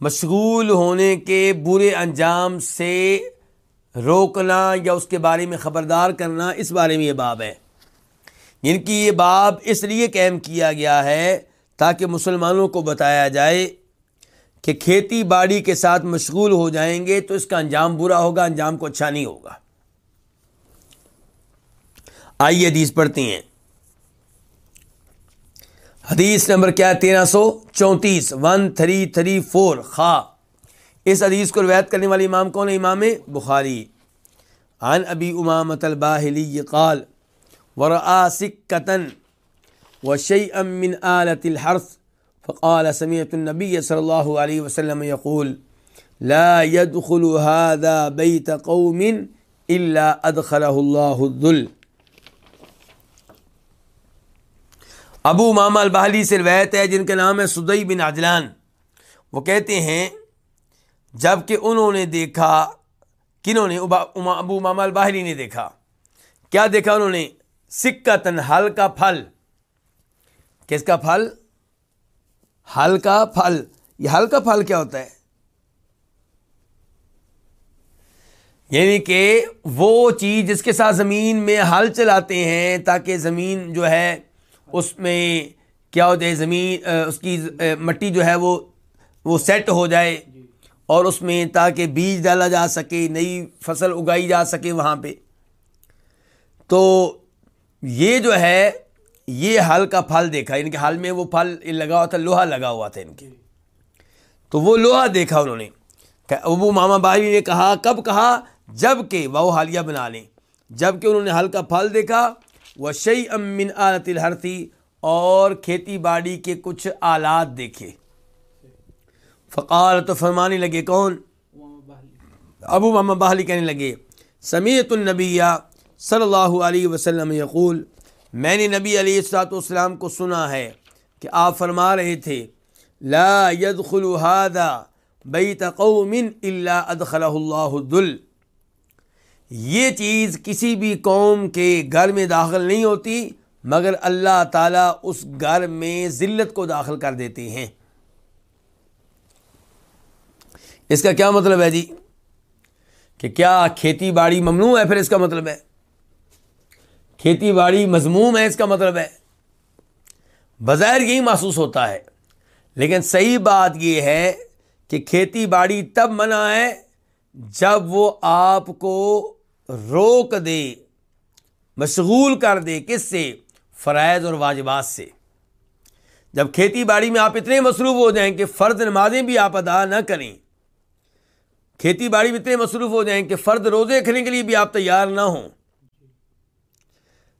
Speaker 1: مشغول ہونے کے برے انجام سے روکنا یا اس کے بارے میں خبردار کرنا اس بارے میں یہ باب ہے۔ جن کی یہ باب اس لیے قائم کیا گیا ہے تاکہ مسلمانوں کو بتایا جائے کہ کھیتی باڑی کے ساتھ مشغول ہو جائیں گے تو اس کا انجام برا ہوگا، انجام کو اچھا نہیں ہوگا۔ آئیے حدیث پڑھتی ہیں۔ حدیث نمبر کیا تیرہ سو چونتیس۔ ون تھری تھری فور خا۔ اس حدیث کو روایت کرنے والے امام کون ہے؟ امام بخاری۔ عن ابی امامت الباہلی قال ورآ سکتن وشیئا من آلت الحرث فقال، سمعت النبي صلى الله عليه وسلم يقول لا يدخل هذا بيت قوم الا ادخله الله الذل. ابو ماما البہلی سے روایت ہے، جن کا نام ہے سدئی بن عجلان۔ وہ کہتے ہیں جبکہ انہوں نے دیکھا، کنہوں نے ابو ماما الباہلی نے دیکھا۔ کیا دیکھا انہوں نے؟ سکہ تن ہل کا پھل۔ کس کا پھل؟ ہل کا پھل۔ یہ ہل کا پھل کیا ہوتا ہے؟ یعنی کہ وہ چیز جس کے ساتھ زمین میں ہل چلاتے ہیں، تاکہ زمین جو ہے اس میں کیا ہوتا ہے زمین اس کی مٹی جو ہے وہ وہ سیٹ ہو جائے اور اس میں تاکہ بیج ڈالا جا سکے نئی فصل اگائی جا سکے وہاں پہ۔ تو یہ جو ہے یہ ہل کا پھل دیکھا۔ ان کے حال میں وہ پھل لگا ہوا تھا لوہا لگا ہوا تھا ان کے۔ تو وہ لوہا دیکھا انہوں نے۔ ابو ماما بائی نے کہا کب کہا؟ جبکہ وہ حالیہ بنا لیں۔ جبکہ انہوں نے ہل کا پھل دیکھا۔ وہ شعی امن عالت الحرتی اور کھیتی باڑی کے کچھ آلات دیکھے۔ فقال تو فرمانے لگے، کون؟ ابو ماما بحلی کہنے لگے، سمیت النبیہ صلی اللہ علیہ وسلم یقول، میں نے نبی علیہ السلاۃ والسلام کو سنا ہے کہ آپ فرما رہے تھے، لا يدخل هذا بیت قوم الا ادخلہ اللہ دل یہ چیز کسی بھی قوم کے گھر میں داخل نہیں ہوتی، مگر اللہ تعالیٰ اس گھر میں ذلت کو داخل کر دیتے ہیں۔ اس کا کیا مطلب ہے جی؟ کہ کیا کھیتی باڑی ممنوع ہے؟ پھر اس کا مطلب ہے۔ کھیتی باڑی مضموم ہے، اس کا مطلب ہے۔ بظاہر یہی محسوس ہوتا ہے۔ لیکن صحیح بات یہ ہے کہ کھیتی باڑی تب منع ہے جب وہ آپ کو روک دے، مشغول کر دے کس سے؟ فرائض اور واجبات سے۔ جب کھیتی باڑی میں آپ اتنے مصروف ہو جائیں کہ فرد نمازیں بھی آپ ادا نہ کریں، کھیتی باڑی میں اتنے مصروف ہو جائیں کہ فرد روزے کھلنے کے لیے بھی آپ تیار نہ ہوں۔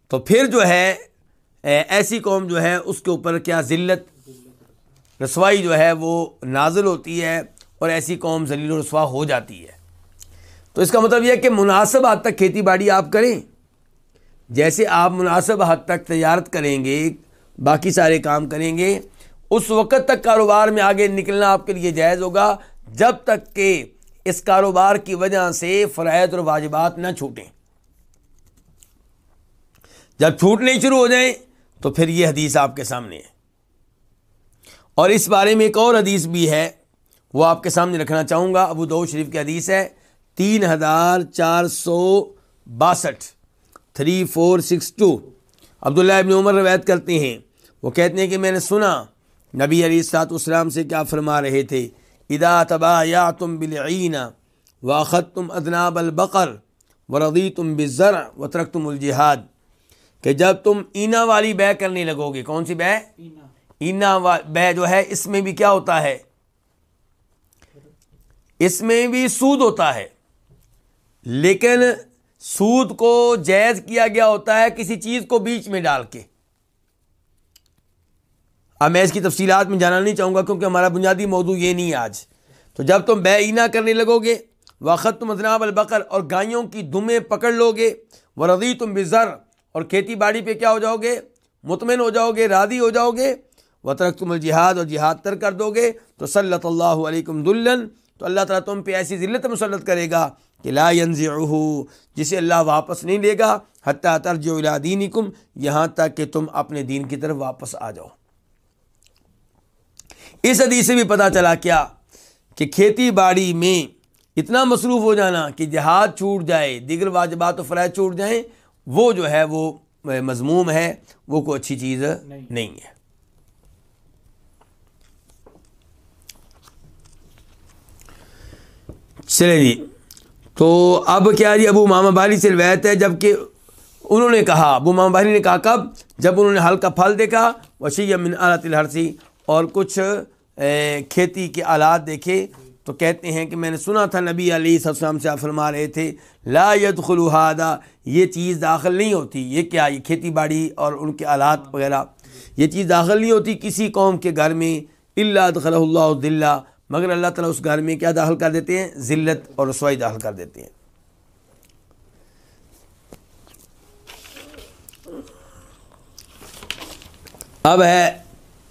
Speaker 1: تو پھر جو ہے ایسی قوم جو ہے، اس کے اوپر کیا ذلت، رسوائی جو ہے، وہ نازل ہوتی ہے اور ایسی قوم ذلیل و رسوا ہو جاتی ہے۔ تو اس کا مطلب یہ کہ مناسب حد تک کھیتی باڑی آپ کریں۔ جیسے آپ مناسب حد تک تجارت کریں گے، باقی سارے کام کریں گے، اس وقت تک کاروبار میں آگے نکلنا آپ کے لیے جائز ہوگا۔ جب تک کہ اس کاروبار کی وجہ سے فرائض اور واجبات نہ چھوٹیں۔ جب چھوٹنے شروع ہو جائیں تو پھر یہ حدیث آپ کے سامنے ہے۔ اور اس بارے میں ایک اور حدیث بھی ہے، وہ آپ کے سامنے رکھنا چاہوں گا، ابو دو شریف کی حدیث ہے۔ تین ہزار چار سو باسٹھ۔ Three four six two. Abdullah ibn Umar روایت کرتے ہیں۔ وہ کہتے ہیں کہ میں نے سنا نبی علی سات اسلام سے کیا فرما رہے تھے؟ ادا تبا یا تم بلعین واخت تم ادناب البقر ردی تم بزر و ترک تم الجہاد کہ جب تم اینا والی بے کرنے لگو گے کون سی بے؟ اینا۔ بے جو ہے اس میں بھی کیا ہوتا ہے؟ اس میں بھی سود ہوتا ہے۔ لیکن سود کو جائز کیا گیا ہوتا ہے کسی چیز کو بیچ میں ڈال کے۔ اب میں اس کی تفصیلات میں جانا نہیں چاہوں گا کیونکہ ہمارا بنیادی موضوع یہ نہیں ہے آج۔ تو جب تم بے اینا کرنے لگو گے وقت تم ادناب البقر اور گائیوں کی دمیں پکڑ لو گے وہ رضی تم بزر اور کھیتی باڑی پہ کیا ہو جاؤ گے مطمئن ہو جاؤ گے راضی ہو جاؤ گے و ترک تم الجہاد اور جہاد تر کر دو گے تو صلی اللہ علیکم دلن تو اللہ تعالیٰ تم پہ ایسی ذلت مسلط کرے گا۔ کہ لا ينزعه جسے اللہ واپس نہیں لے گا حتیٰ ترجع الى دینکم یہاں تک کہ تم اپنے دین کی طرف واپس آ جاؤ۔ اس حدیث سے بھی پتہ چلا کیا کہ کھیتی باڑی میں اتنا مصروف ہو جانا کہ جہاد چھوٹ جائے دیگر واجبات و فرائض چھوٹ جائیں وہ جو ہے وہ مضموم ہے وہ کوئی اچھی چیز نہیں ہے۔ چلے جی۔ تو اب کیا جی ابو ماما بالی سے روایت ہے جبکہ انہوں نے کہا، ابو ماما بالی نے کہا، کب؟ جب انہوں نے ہلکا پھل دیکھا وسیع من آلات الحرسی اور کچھ کھیتی کے آلات دیکھے تو کہتے ہیں کہ میں نے سنا تھا، نبی علیہ السلام سے آپ فرما رہے تھے، لا يدخل هذا یہ چیز داخل نہیں ہوتی، یہ کیا، یہ کھیتی باڑی اور ان کے آلات وغیرہ، یہ چیز داخل نہیں ہوتی کسی قوم کے گھر میں اللہ دخل اللہ دلہ مگر اللہ تعالیٰ اس گھر میں کیا داخل کر دیتے ہیں؟ ذلت اور رسوائی داخل کر دیتے ہیں۔ اب ہے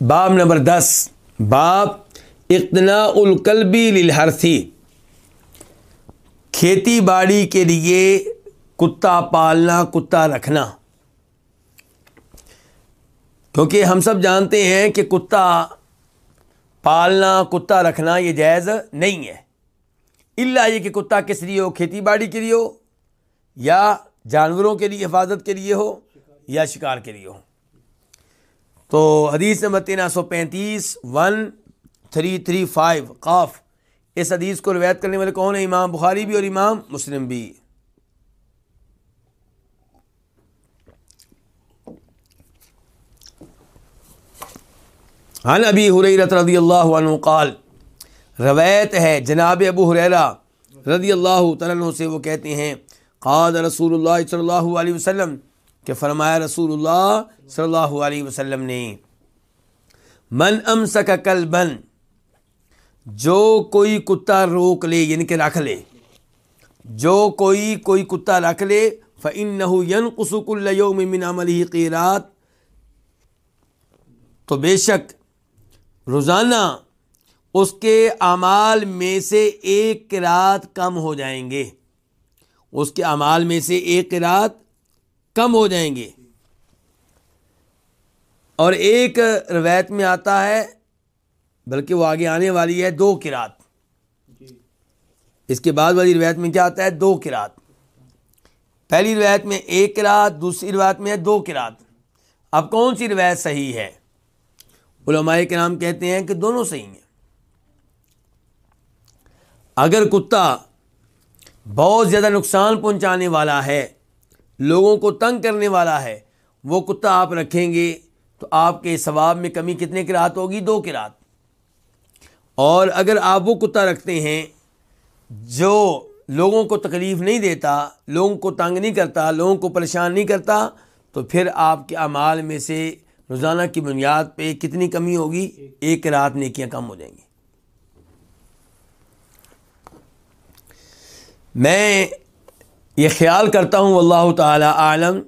Speaker 1: باب نمبر دس۔ باب اقتنا القلبی للحرثی کھیتی باڑی کے لیے کتا پالنا، کتا رکھنا۔ کیونکہ ہم سب جانتے ہیں کہ کتا پالنا، کتا رکھنا یہ جائز نہیں ہے۔ اللہ یہ کہ کتا کس لیے ہو؟ کھیتی باڑی کے لیے ہو یا جانوروں کے لیے حفاظت کے لیے ہو یا شکار کے لیے ہو۔ تو حدیث نمبر تین سو پینتیس، ون تھری تھری فائیو، قاف۔ اس حدیث کو روایت کرنے والے کون ہیں؟ امام بخاری بھی اور امام مسلم بھی۔ عن ابی حریرت رضی اللہ عنہ قال، روایت ہے، جناب ابو حریرہ رضی اللہ تعالیٰ سے وہ کہتے ہیں قاد رسول اللہ صلی اللہ علیہ وسلم، کہ فرمایا رسول اللہ صلی اللہ علیہ وسلم نے، من امسک کلبن جو کوئی کتا روک لے یعنی کہ رکھ لے، جو کوئی کوئی کتا رکھ لے، فَإِنَّهُ يَنْقُسُ كُلَّ يَوْمٍ مِّنْ عَمَلِهِ قِيرَات۔ تو بے شک روزانہ اس کے اعمال میں سے ایک رات کم ہو جائیں گے۔ اس کے اعمال میں سے ایک رات کم ہو جائیں گے۔ اور ایک روایت میں آتا ہے، بلکہ وہ آگے آنے والی ہے، دو کرات اس کے بعد والی روایت میں کیا آتا ہے؟ دو کرات پہلی روایت میں ایک کرات دوسری روایت میں ہے دو کرات اب کون سی روایت صحیح ہے؟ علماء کے نام کہتے ہیں کہ دونوں صحیح ہیں۔ اگر کتا بہت زیادہ نقصان پہنچانے والا ہے، لوگوں کو تنگ کرنے والا ہے، وہ کتا آپ رکھیں گے تو آپ کے ثواب میں کمی کتنے کی رات ہوگی؟ دو کی رات۔ اور اگر آپ وہ کتا رکھتے ہیں جو لوگوں کو تکلیف نہیں دیتا، لوگوں کو تنگ نہیں کرتا، لوگوں کو پریشان نہیں کرتا، تو پھر آپ کے اعمال میں سے روزانہ کی بنیاد پہ کتنی کمی ہوگی؟ ایک رات نیکیاں کم ہو جائیں گی۔ میں یہ خیال کرتا ہوں اللہ تعالی عالم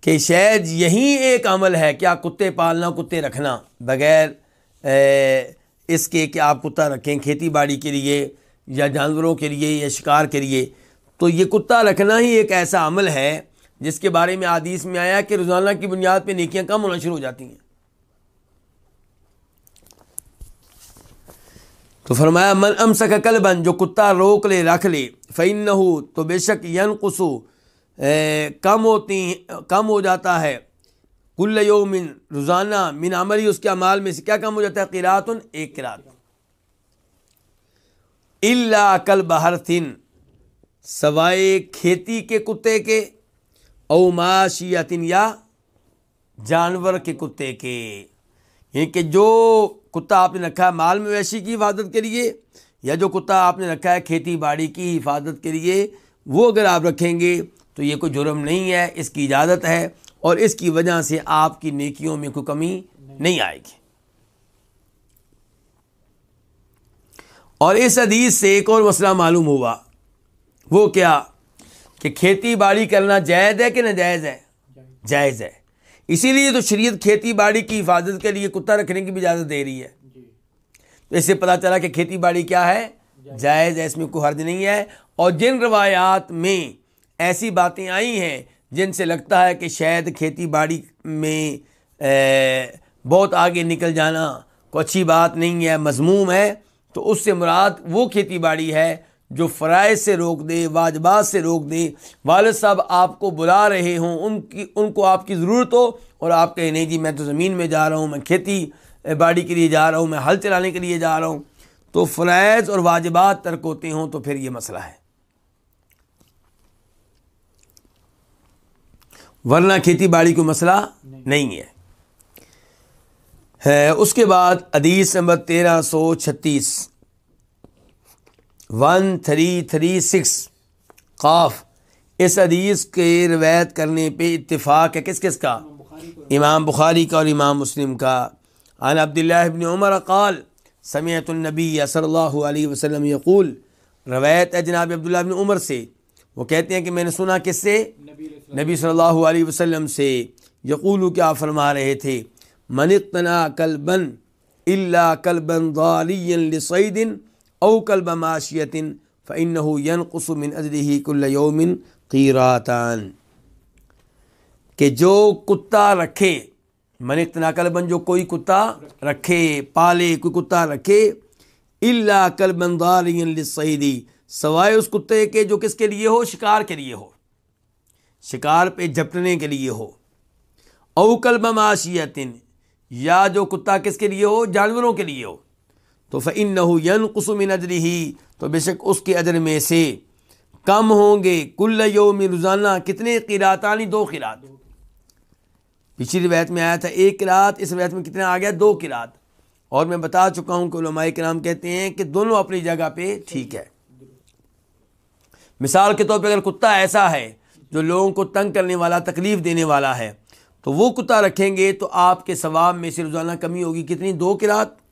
Speaker 1: کہ شاید یہی ایک عمل ہے، کیا کتے پالنا، کتے رکھنا، بغیر اس کے کہ آپ کتا رکھیں کھیتی باڑی کے لیے یا جانوروں کے لیے یا شکار کے لیے۔ تو یہ کتا رکھنا ہی ایک ایسا عمل ہے جس کے بارے میں عادیث میں آیا کہ روزانہ کی بنیاد پہ نیکیاں کم ہونا شروع ہو جاتی ہیں۔ تو فرمایا، من ام کل بن جو کتا روک لے، رکھ لے فعین نہ ہو تو بے شک ین قسو کم ہوتی کم ہو جاتا ہے۔ کل یومن روزانہ من عملی، اس کے امال میں سے کیا کم ہو جاتا ہے؟ قرات ایک قرات اللہ کل بہر تھن سوائے کھیتی کے کتے کے او معاشیتن یا جانور کے کتے کے۔ یعنی کہ جو کتا آپ نے رکھا ہے مال مویشی کی حفاظت کے لیے، یا جو کتا آپ نے رکھا ہے کھیتی باڑی کی حفاظت کے لیے، وہ اگر آپ رکھیں گے تو یہ کوئی جرم نہیں ہے، اس کی اجازت ہے اور اس کی وجہ سے آپ کی نیکیوں میں کوئی کمی نہیں آئے گی۔ اور اس حدیث سے ایک اور مسئلہ معلوم ہوا۔ وہ کیا؟ کہ کھیتی باڑی کرنا جائز ہے کہ ناجائز ہے؟ جائز ہے۔ اسی لیے تو شریعت کھیتی باڑی کی حفاظت کے لیے کتا رکھنے کی بھی اجازت دے رہی ہے۔ تو اس سے پتہ چلا کہ کھیتی باڑی کیا ہے؟ جائز ہے اس میں کوئی حرج نہیں ہے۔ اور جن روایات میں ایسی باتیں آئی ہیں جن سے لگتا ہے کہ شاید کھیتی باڑی میں بہت آگے نکل جانا کوئی اچھی بات نہیں ہے مضموم ہے تو اس سے مراد وہ کھیتی باڑی ہے جو فرائض سے روک دے، واجبات سے روک دے، والد صاحب آپ کو بلا رہے ہوں، ان کی، ان کو آپ کی ضرورت ہو اور آپ کہیں نہیں جی میں تو زمین میں جا رہا ہوں، میں کھیتی باڑی کے لیے جا رہا ہوں، میں ہل چلانے کے لیے جا رہا ہوں، تو فرائض اور واجبات ترک ہوتے ہوں تو پھر یہ مسئلہ ہے۔ ورنہ کھیتی باڑی کو مسئلہ نہیں ہے۔ ہے، اس کے بعد حدیث نمبر تیرہ سو چھتیس۔ ون تھری تھری سکس قاف. اس حدیث کے روایت کرنے پہ اتفاق ہے. کس کس کا؟ امام بخاری کا اور امام مسلم کا. عن عبداللہ ابن عمر قال سمیت النبی صلی اللہ علیہ وسلم یقول روایت ہے جناب عبداللہ ابن عمر سے. وہ کہتے ہیں کہ میں نے سنا کس سے؟ نبی صلی اللہ علیہ وسلم سے. یقول کیا فرما رہے تھے؟ منقنا کلبن اللہ کلبن ضالی لصید او کلب معاشیت فن ينقص من اجره كل قیراتان۔ کہ جو کتا رکھے، من اقتنا کلبن جو کوئی کتا رکھے، پالے کوئی کتا رکھے اللہ کلبن ضالی لصیدی سوائے اس کتے کے جو کس کے لیے ہو؟ شکار کے لیے ہو۔ شکار پہ جھپٹنے کے لیے ہو۔ او کلب معاشیت یا جو کتا کس کے لیے ہو؟ جانوروں کے لیے ہو۔ تو فن نہ ین قسم ہی تو بے شک اس کے اجر میں سے کم ہوں گے۔ کل یوم روزانہ کتنے قیراتانی دو قیرات۔ پچھلی روایت میں آیا تھا، ایک قرات اس روایت میں کتنے آ گیا؟ دو قرات اور میں بتا چکا ہوں کہ علماء کرام کہتے ہیں کہ دونوں اپنی جگہ پہ ٹھیک ہے۔ مثال کے طور پہ اگر کتا ایسا ہے جو لوگوں کو تنگ کرنے والا، تکلیف دینے والا ہے، تو وہ کتا رکھیں گے تو آپ کے ثواب میں سے روزانہ کمی ہوگی۔ کتنی؟ دو کراط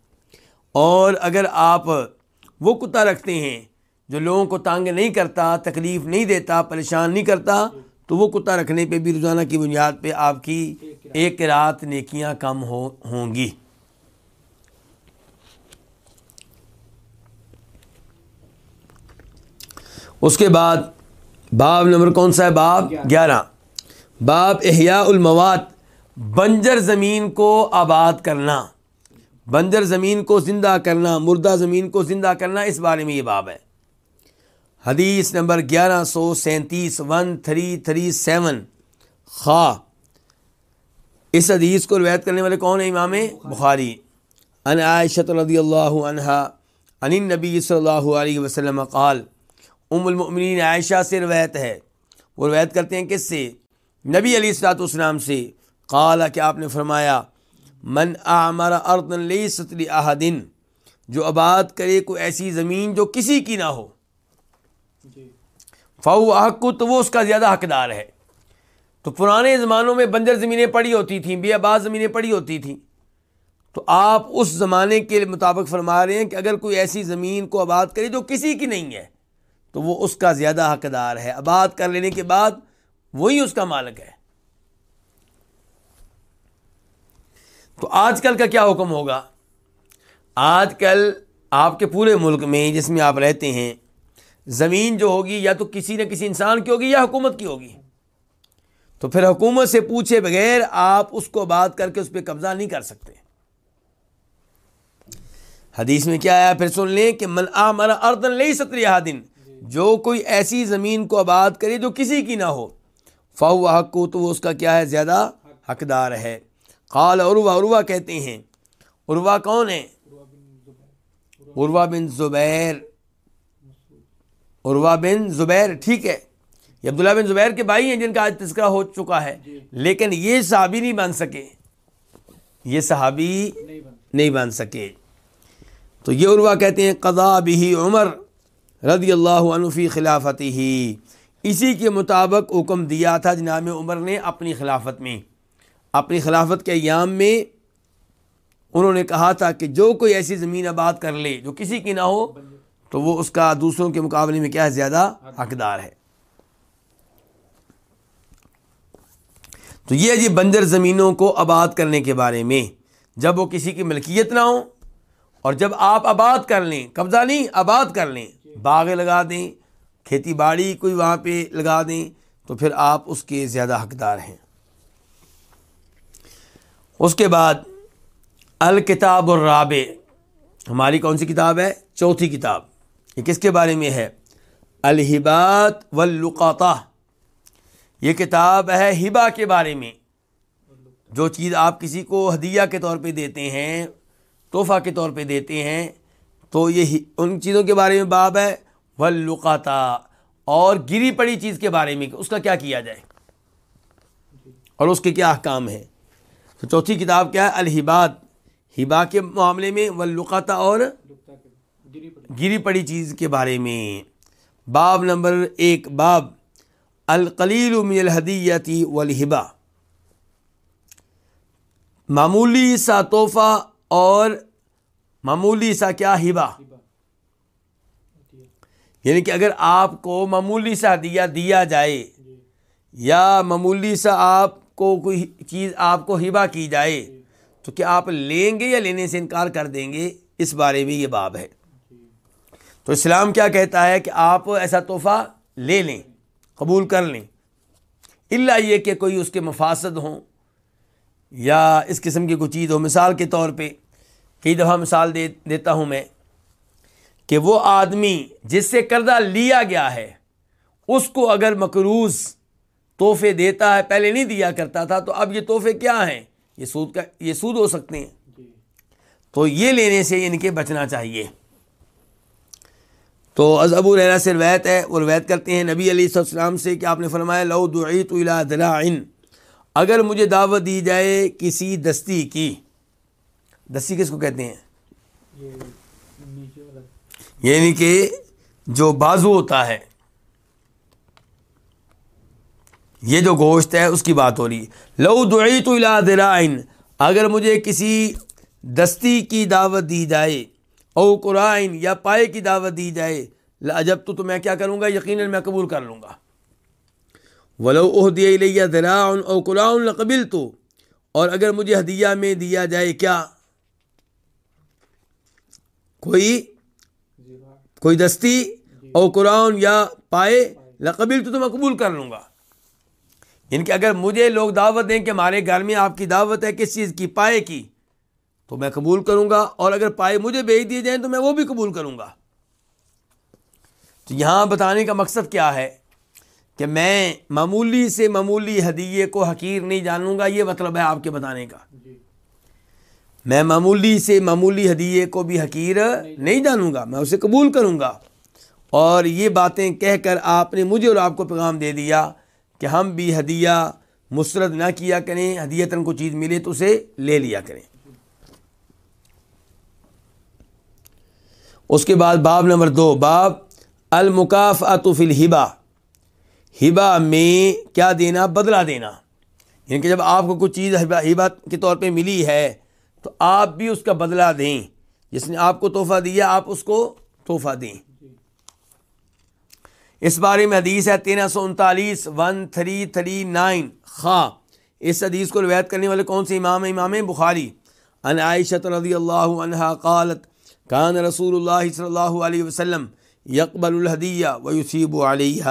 Speaker 1: اور اگر آپ وہ کتا رکھتے ہیں جو لوگوں کو تانگ نہیں کرتا تکلیف نہیں دیتا پریشان نہیں کرتا تو وہ کتا رکھنے پہ بھی روزانہ کی بنیاد پہ آپ کی ایک رات نیکیاں کم ہو ہوں گی۔ اس کے بعد باب نمبر کون سا ہے؟ باب گیارہ۔ باب احیاء المواد بنجر زمین کو آباد کرنا۔ بنجر زمین کو زندہ کرنا، مردہ زمین کو زندہ کرنا اس بارے میں یہ باب ہے۔ حدیث نمبر گیارہ سو سینتیس، ون تھری تھری سیون۔ خواہ، اس حدیث کو روایت کرنے والے کون ہیں؟ امام بخاری۔ ان عائشت رضی اللہ عنہا ان نبی صلی اللہ علیہ وسلم قال، ام المؤمنین عائشہ سے روایت ہے۔ وہ روایت کرتے ہیں کس سے؟ نبی علی السلاط اسلام سے۔ قال، کہ آپ نے فرمایا من عمر اردن لی ستلی احدن جو آباد کرے کوئی ایسی زمین جو کسی کی نہ ہو۔ جی۔ فو حق تو وہ اس کا زیادہ حقدار ہے۔ تو پرانے زمانوں میں بنجر زمینیں پڑی ہوتی تھیں بے آباد زمینیں پڑی ہوتی تھیں۔ تو آپ اس زمانے کے مطابق فرما رہے ہیں کہ اگر کوئی ایسی زمین کو آباد کرے جو کسی کی نہیں ہے تو وہ اس کا زیادہ حقدار ہے۔ آباد کر لینے کے بعد وہی اس کا مالک ہے۔ تو آج کل کا کیا حکم ہوگا؟ آج کل آپ کے پورے ملک میں جس میں آپ رہتے ہیں، زمین جو ہوگی یا تو کسی نہ کسی انسان کی ہوگی یا حکومت کی ہوگی۔ تو پھر حکومت سے پوچھے بغیر آپ اس کو بات کر کے اس پہ قبضہ نہیں کر سکتے۔ حدیث میں کیا آیا؟ پھر سن لیں کہ من اردن لئی ستری دن جو کوئی ایسی زمین کو آباد کرے جو کسی کی نہ ہو فاو حق کو تو وہ اس کا کیا ہے؟ زیادہ حقدار ہے۔ قال عروا عروا کہتے ہیں۔ عروا کون ہے؟ عروا بن زبیر۔ عروا بن زبیر ٹھیک ہے۔ یہ عبداللہ بن زبیر کے بھائی ہیں جن کا آج تذکرہ ہو چکا ہے۔ لیکن یہ صحابی نہیں بن سکے۔ یہ صحابی نہیں بن سکے۔ تو یہ عروا کہتے ہیں قضا بھی عمر رضی اللہ عنہ فی خلافتی ہی۔ اسی کے مطابق حکم دیا تھا جناب عمر نے اپنی خلافت میں۔ اپنی خلافت کے ایام میں انہوں نے کہا تھا کہ جو کوئی ایسی زمین آباد کر لے جو کسی کی نہ ہو، تو وہ اس کا دوسروں کے مقابلے میں کیا ہے؟ زیادہ حقدار ہے۔ تو یہ جی بنجر زمینوں کو آباد کرنے کے بارے میں۔ جب وہ کسی کی ملکیت نہ ہو اور جب آپ آباد کر لیں، قبضہ نہیں، آباد کر لیں باغ لگا دیں، کھیتی باڑی کوئی وہاں پہ لگا دیں، تو پھر آپ اس کے زیادہ حقدار ہیں۔ اس کے بعد الکتاب الرابع۔ ہماری کون سی کتاب ہے؟ چوتھی کتاب۔ یہ کس کے بارے میں ہے؟ الہبات واللقاطہ یہ کتاب ہے ہبا کے بارے میں۔ جو چیز آپ کسی کو ہدیہ کے طور پہ دیتے ہیں، تحفہ کے طور پہ دیتے ہیں، تو یہ ان چیزوں کے بارے میں باب ہے۔ ولقاتا اور گری پڑی چیز کے بارے میں، اس کا کیا کیا جائے؟ اور اس کے کیا احکام ہے تو چوتھی کتاب کیا ہے؟ الہباد۔ ہبا کے معاملے میں ولقاتا اور گری پڑی چیز کے بارے میں۔ باب نمبر ایک، باب القلیل من الحدیتی والہبا۔ معمولی سا تحفہ اور معمولی سا کیا ہبا؟ یعنی کہ اگر آپ کو معمولی سا دیا دیا جائے یا معمولی سا آپ کو کوئی چیز آپ کو ہبا کی جائے تو کیا آپ لیں گے یا لینے سے انکار کر دیں گے؟ اس بارے میں یہ باب ہے۔ تو اسلام کیا کہتا ہے کہ آپ ایسا تحفہ لے لیں، قبول کر لیں۔ اللہ یہ کہ کوئی اس کے مفاصد ہوں یا اس قسم کی کوئی چیز ہو۔ مثال کے طور پہ کئی دفعہ مثال دے دیتا ہوں میں کہ وہ آدمی جس سے قرضہ لیا گیا ہے، اس کو اگر مقروض تحفے دیتا ہے پہلے نہیں دیا کرتا تھا تو اب یہ تحفے کیا ہیں؟ یہ سود کا یہ سود ہو سکتے ہیں۔ تو یہ لینے سے ان کے بچنا چاہیے۔ تو ازب الرحرا سے روایت ہے وہ روایت کرتے ہیں نبی علیہ السلام سے کہ آپ نے فرمایا لو دعیت الا دلاعن اگر مجھے دعوت دی جائے کسی دستی کی۔ دستی کس کو کہتے ہیں؟ یعنی کہ جو بازو ہوتا ہے۔ یہ جو گوشت ہے اس کی بات ہو رہی لو دعیت الا دلاعن اگر مجھے کسی دستی کی دعوت دی جائے او قرآن یا پائے کی دعوت دی جائے جب تو تو میں کیا کروں گا؟ یقیناً میں قبول کر لوں گا۔ ولو اوہ دیا دراً او قرآن قبل تو اور اگر مجھے ہدیہ میں دیا جائے کیا؟ کوئی؟ کوئی دستی؟ او قرآن یا پائے لقبل تو تو میں قبول کر لوں گا۔ ان کے اگر مجھے لوگ دعوت دیں کہ ہمارے گھر میں آپ کی دعوت ہے کس چیز کی پائے کی تو میں قبول کروں گا اور اگر پائے مجھے بھیج دیے جائیں تو میں وہ بھی قبول کروں گا۔ تو یہاں بتانے کا مقصد کیا ہے کہ میں معمولی سے معمولی ہدیے کو حقیر نہیں جانوں گا یہ مطلب ہے آپ کے بتانے کا۔ جی۔ میں معمولی سے معمولی ہدیے کو بھی حقیر نہیں جانوں گا میں اسے قبول کروں گا۔ اور یہ باتیں کہہ کر آپ نے مجھے اور آپ کو پیغام دے دیا۔ کہ ہم بھی ہدیہ مسرد نہ کیا کریں ہدیتن کو چیز ملے تو اسے لے لیا کریں۔ اس کے بعد باب نمبر دو، باب المکاف اطف الحبا ہبا میں کیا دینا بدلا دینا۔ یعنی کہ جب آپ کو کچھ چیز ہبا کے طور پہ ملی ہے تو آپ بھی اس کا بدلہ دیں۔ جس نے آپ کو تحفہ دیا، آپ اس کو تحفہ دیں۔ اس بارے میں حدیث ہے تیرہ سو انتالیس ون تھری تھری نائن خواہ اس حدیث کو روایت کرنے والے کون سے امام امام بخاری. ان عائشت رضی اللہ عنہ قالت، کان رسول اللہ صلی اللہ علیہ وسلم یکبل الحدیہ و یوسیب علیہ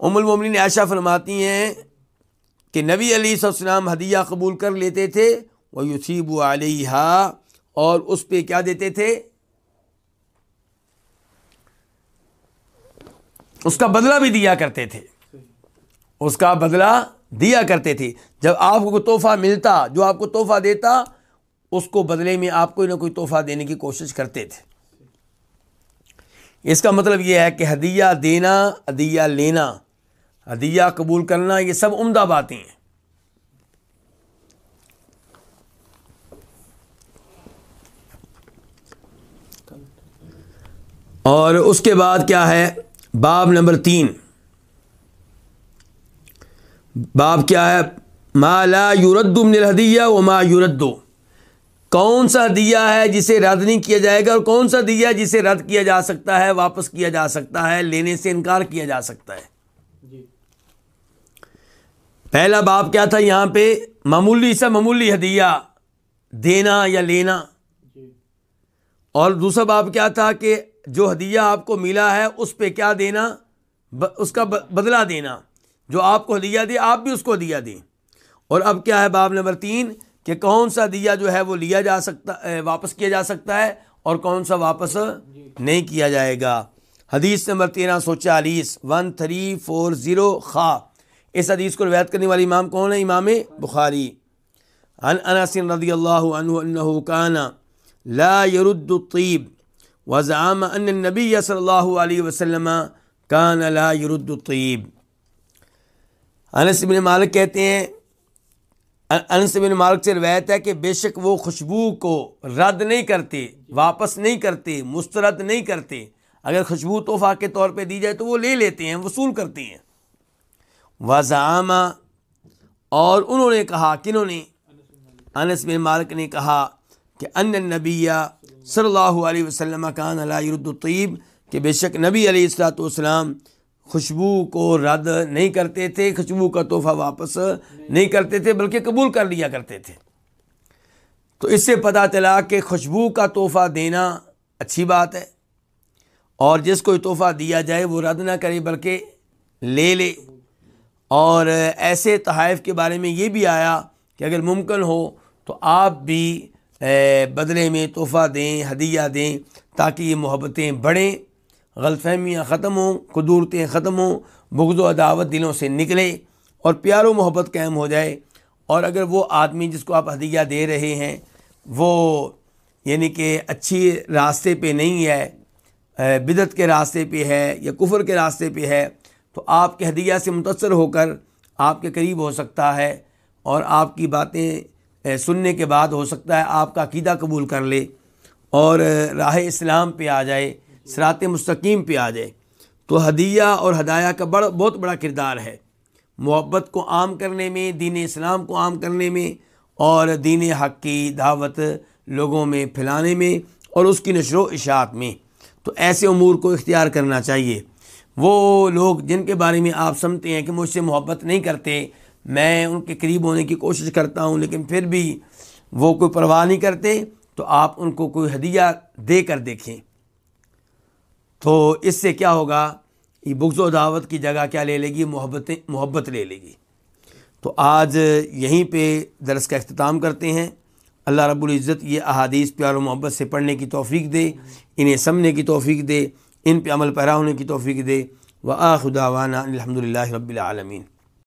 Speaker 1: ام المومنین عائشہ فرماتی ہیں کہ نبی علیہ السلام ہدیہ قبول کر لیتے تھے وہ یوسیب علیہ اور اس پہ کیا دیتے تھے؟ اس کا بدلہ بھی دیا کرتے تھے۔ اس کا بدلہ دیا کرتے تھے۔ جب آپ کو تحفہ ملتا، جو آپ کو تحفہ دیتا، اس کو بدلے میں آپ کوئی نہ کوئی تحفہ دینے کی کوشش کرتے تھے۔ اس کا مطلب یہ ہے کہ ہدیہ دینا، ہدیہ لینا، ہدیہ قبول کرنا، یہ سب عمدہ باتیں ہیں۔ اور اس کے بعد کیا ہے؟ باب نمبر تین۔ باب کیا ہے؟ ما لا یورد من الحدیہ و ما یوردو کون سا دیا ہے جسے رد نہیں کیا جائے گا اور کون سا دیا جسے رد کیا جا سکتا ہے واپس کیا جا سکتا ہے لینے سے انکار کیا جا سکتا ہے؟ جی۔ پہلا باپ کیا تھا یہاں پہ؟ معمولی سا معمولی ہدیہ دینا یا لینا۔ جی۔ اور دوسرا باپ کیا تھا کہ جو ہدیہ آپ کو ملا ہے، اس پہ کیا دینا؟ اس کا بدلہ دینا۔ جو آپ کو ہدیہ دے آپ بھی اس کو دیا دیں۔ اور اب کیا ہے باب نمبر تین؟ کہ کون سا دیا جو ہے وہ لیا جا سکتا واپس کیا جا سکتا ہے اور کون سا واپس نہیں کیا جائے گا۔ حدیث نمبر تیرہ سو چالیس، ون تھری فور زیرو خا۔ اس حدیث کو روایت کرنے والی امام کون ہے؟ امام بخاری۔ ان انس رضی اللہ عنہ انه كان لا يرد الطيب وزعم ان النبي صلی اللہ علیہ وسلم كان لا يرد الطيب انس بن مالک کہتے ہیں، انس بن مالک سے روایت ہے کہ بے شک وہ خوشبو کو رد نہیں کرتے، واپس نہیں کرتے، مسترد نہیں کرتے۔ اگر خوشبو تحفہ کے طور پہ دی جائے تو وہ لے لیتے ہیں، وصول کرتے ہیں۔ وضامہ اور انہوں نے کہا، کنہوں نے؟ انس بن مالک نے کہا کہ ان نبیہ صلی اللہ علیہ وسلم کان علیہ الطیب، کہ بے شک نبی علیہ السلاۃ والسلام خوشبو کو رد نہیں کرتے تھے، خوشبو کا تحفہ واپس نہیں کرتے تھے، بلکہ قبول کر لیا کرتے تھے۔ تو اس سے پتہ چلا کہ خوشبو کا تحفہ دینا اچھی بات ہے، اور جس کو تحفہ دیا جائے وہ رد نہ کرے، بلکہ لے لے۔ اور ایسے تحائف کے بارے میں یہ بھی آیا کہ اگر ممکن ہو تو آپ بھی بدلے میں تحفہ دیں، ہدیہ دیں تاکہ یہ محبتیں بڑھیں غلط فہمیاں ختم ہوں، قدورتیں ختم ہوں، بغض و عداوت دلوں سے نکلے اور پیار و محبت قائم ہو جائے۔ اور اگر وہ آدمی جس کو آپ ہدیہ دے رہے ہیں، وہ یعنی کہ اچھی راستے پہ نہیں ہے بدت کے راستے پہ ہے یا کفر کے راستے پہ ہے، تو آپ کے ہدیہ سے متاثر ہو کر آپ کے قریب ہو سکتا ہے اور آپ کی باتیں سننے کے بعد ہو سکتا ہے آپ کا عقیدہ قبول کر لے اور راہ اسلام پہ آ جائے سرات مستقیم پہ آ جائے۔ تو ہدیہ اور ہدایہ کا بڑا، بہت بڑا کردار ہے۔ محبت کو عام کرنے میں، دین اسلام کو عام کرنے میں اور دین حق کی دعوت لوگوں میں پھیلانے میں اور اس کی نشر و اشاعت میں۔ تو ایسے امور کو اختیار کرنا چاہیے۔ وہ لوگ جن کے بارے میں آپ سمجھتے ہیں کہ مجھ سے محبت نہیں کرتے میں ان کے قریب ہونے کی کوشش کرتا ہوں، لیکن پھر بھی وہ کوئی پرواہ نہیں کرتے، تو آپ ان کو کوئی ہدیہ دے کر دیکھیں۔ تو اس سے کیا ہوگا؟ یہ بغض و دعوت کی جگہ کیا لے لے گی؟ محبت محبت لے لے گی۔ تو آج یہیں پہ درس کا اختتام کرتے ہیں۔ اللہ رب العزت یہ احادیث پیار و محبت سے پڑھنے کی توفیق دے، انہیں سمنے کی توفیق دے، ان پہ عمل پیرا ہونے کی توفیق دے۔ و آخداوانہ الحمد للہ رب العالمین۔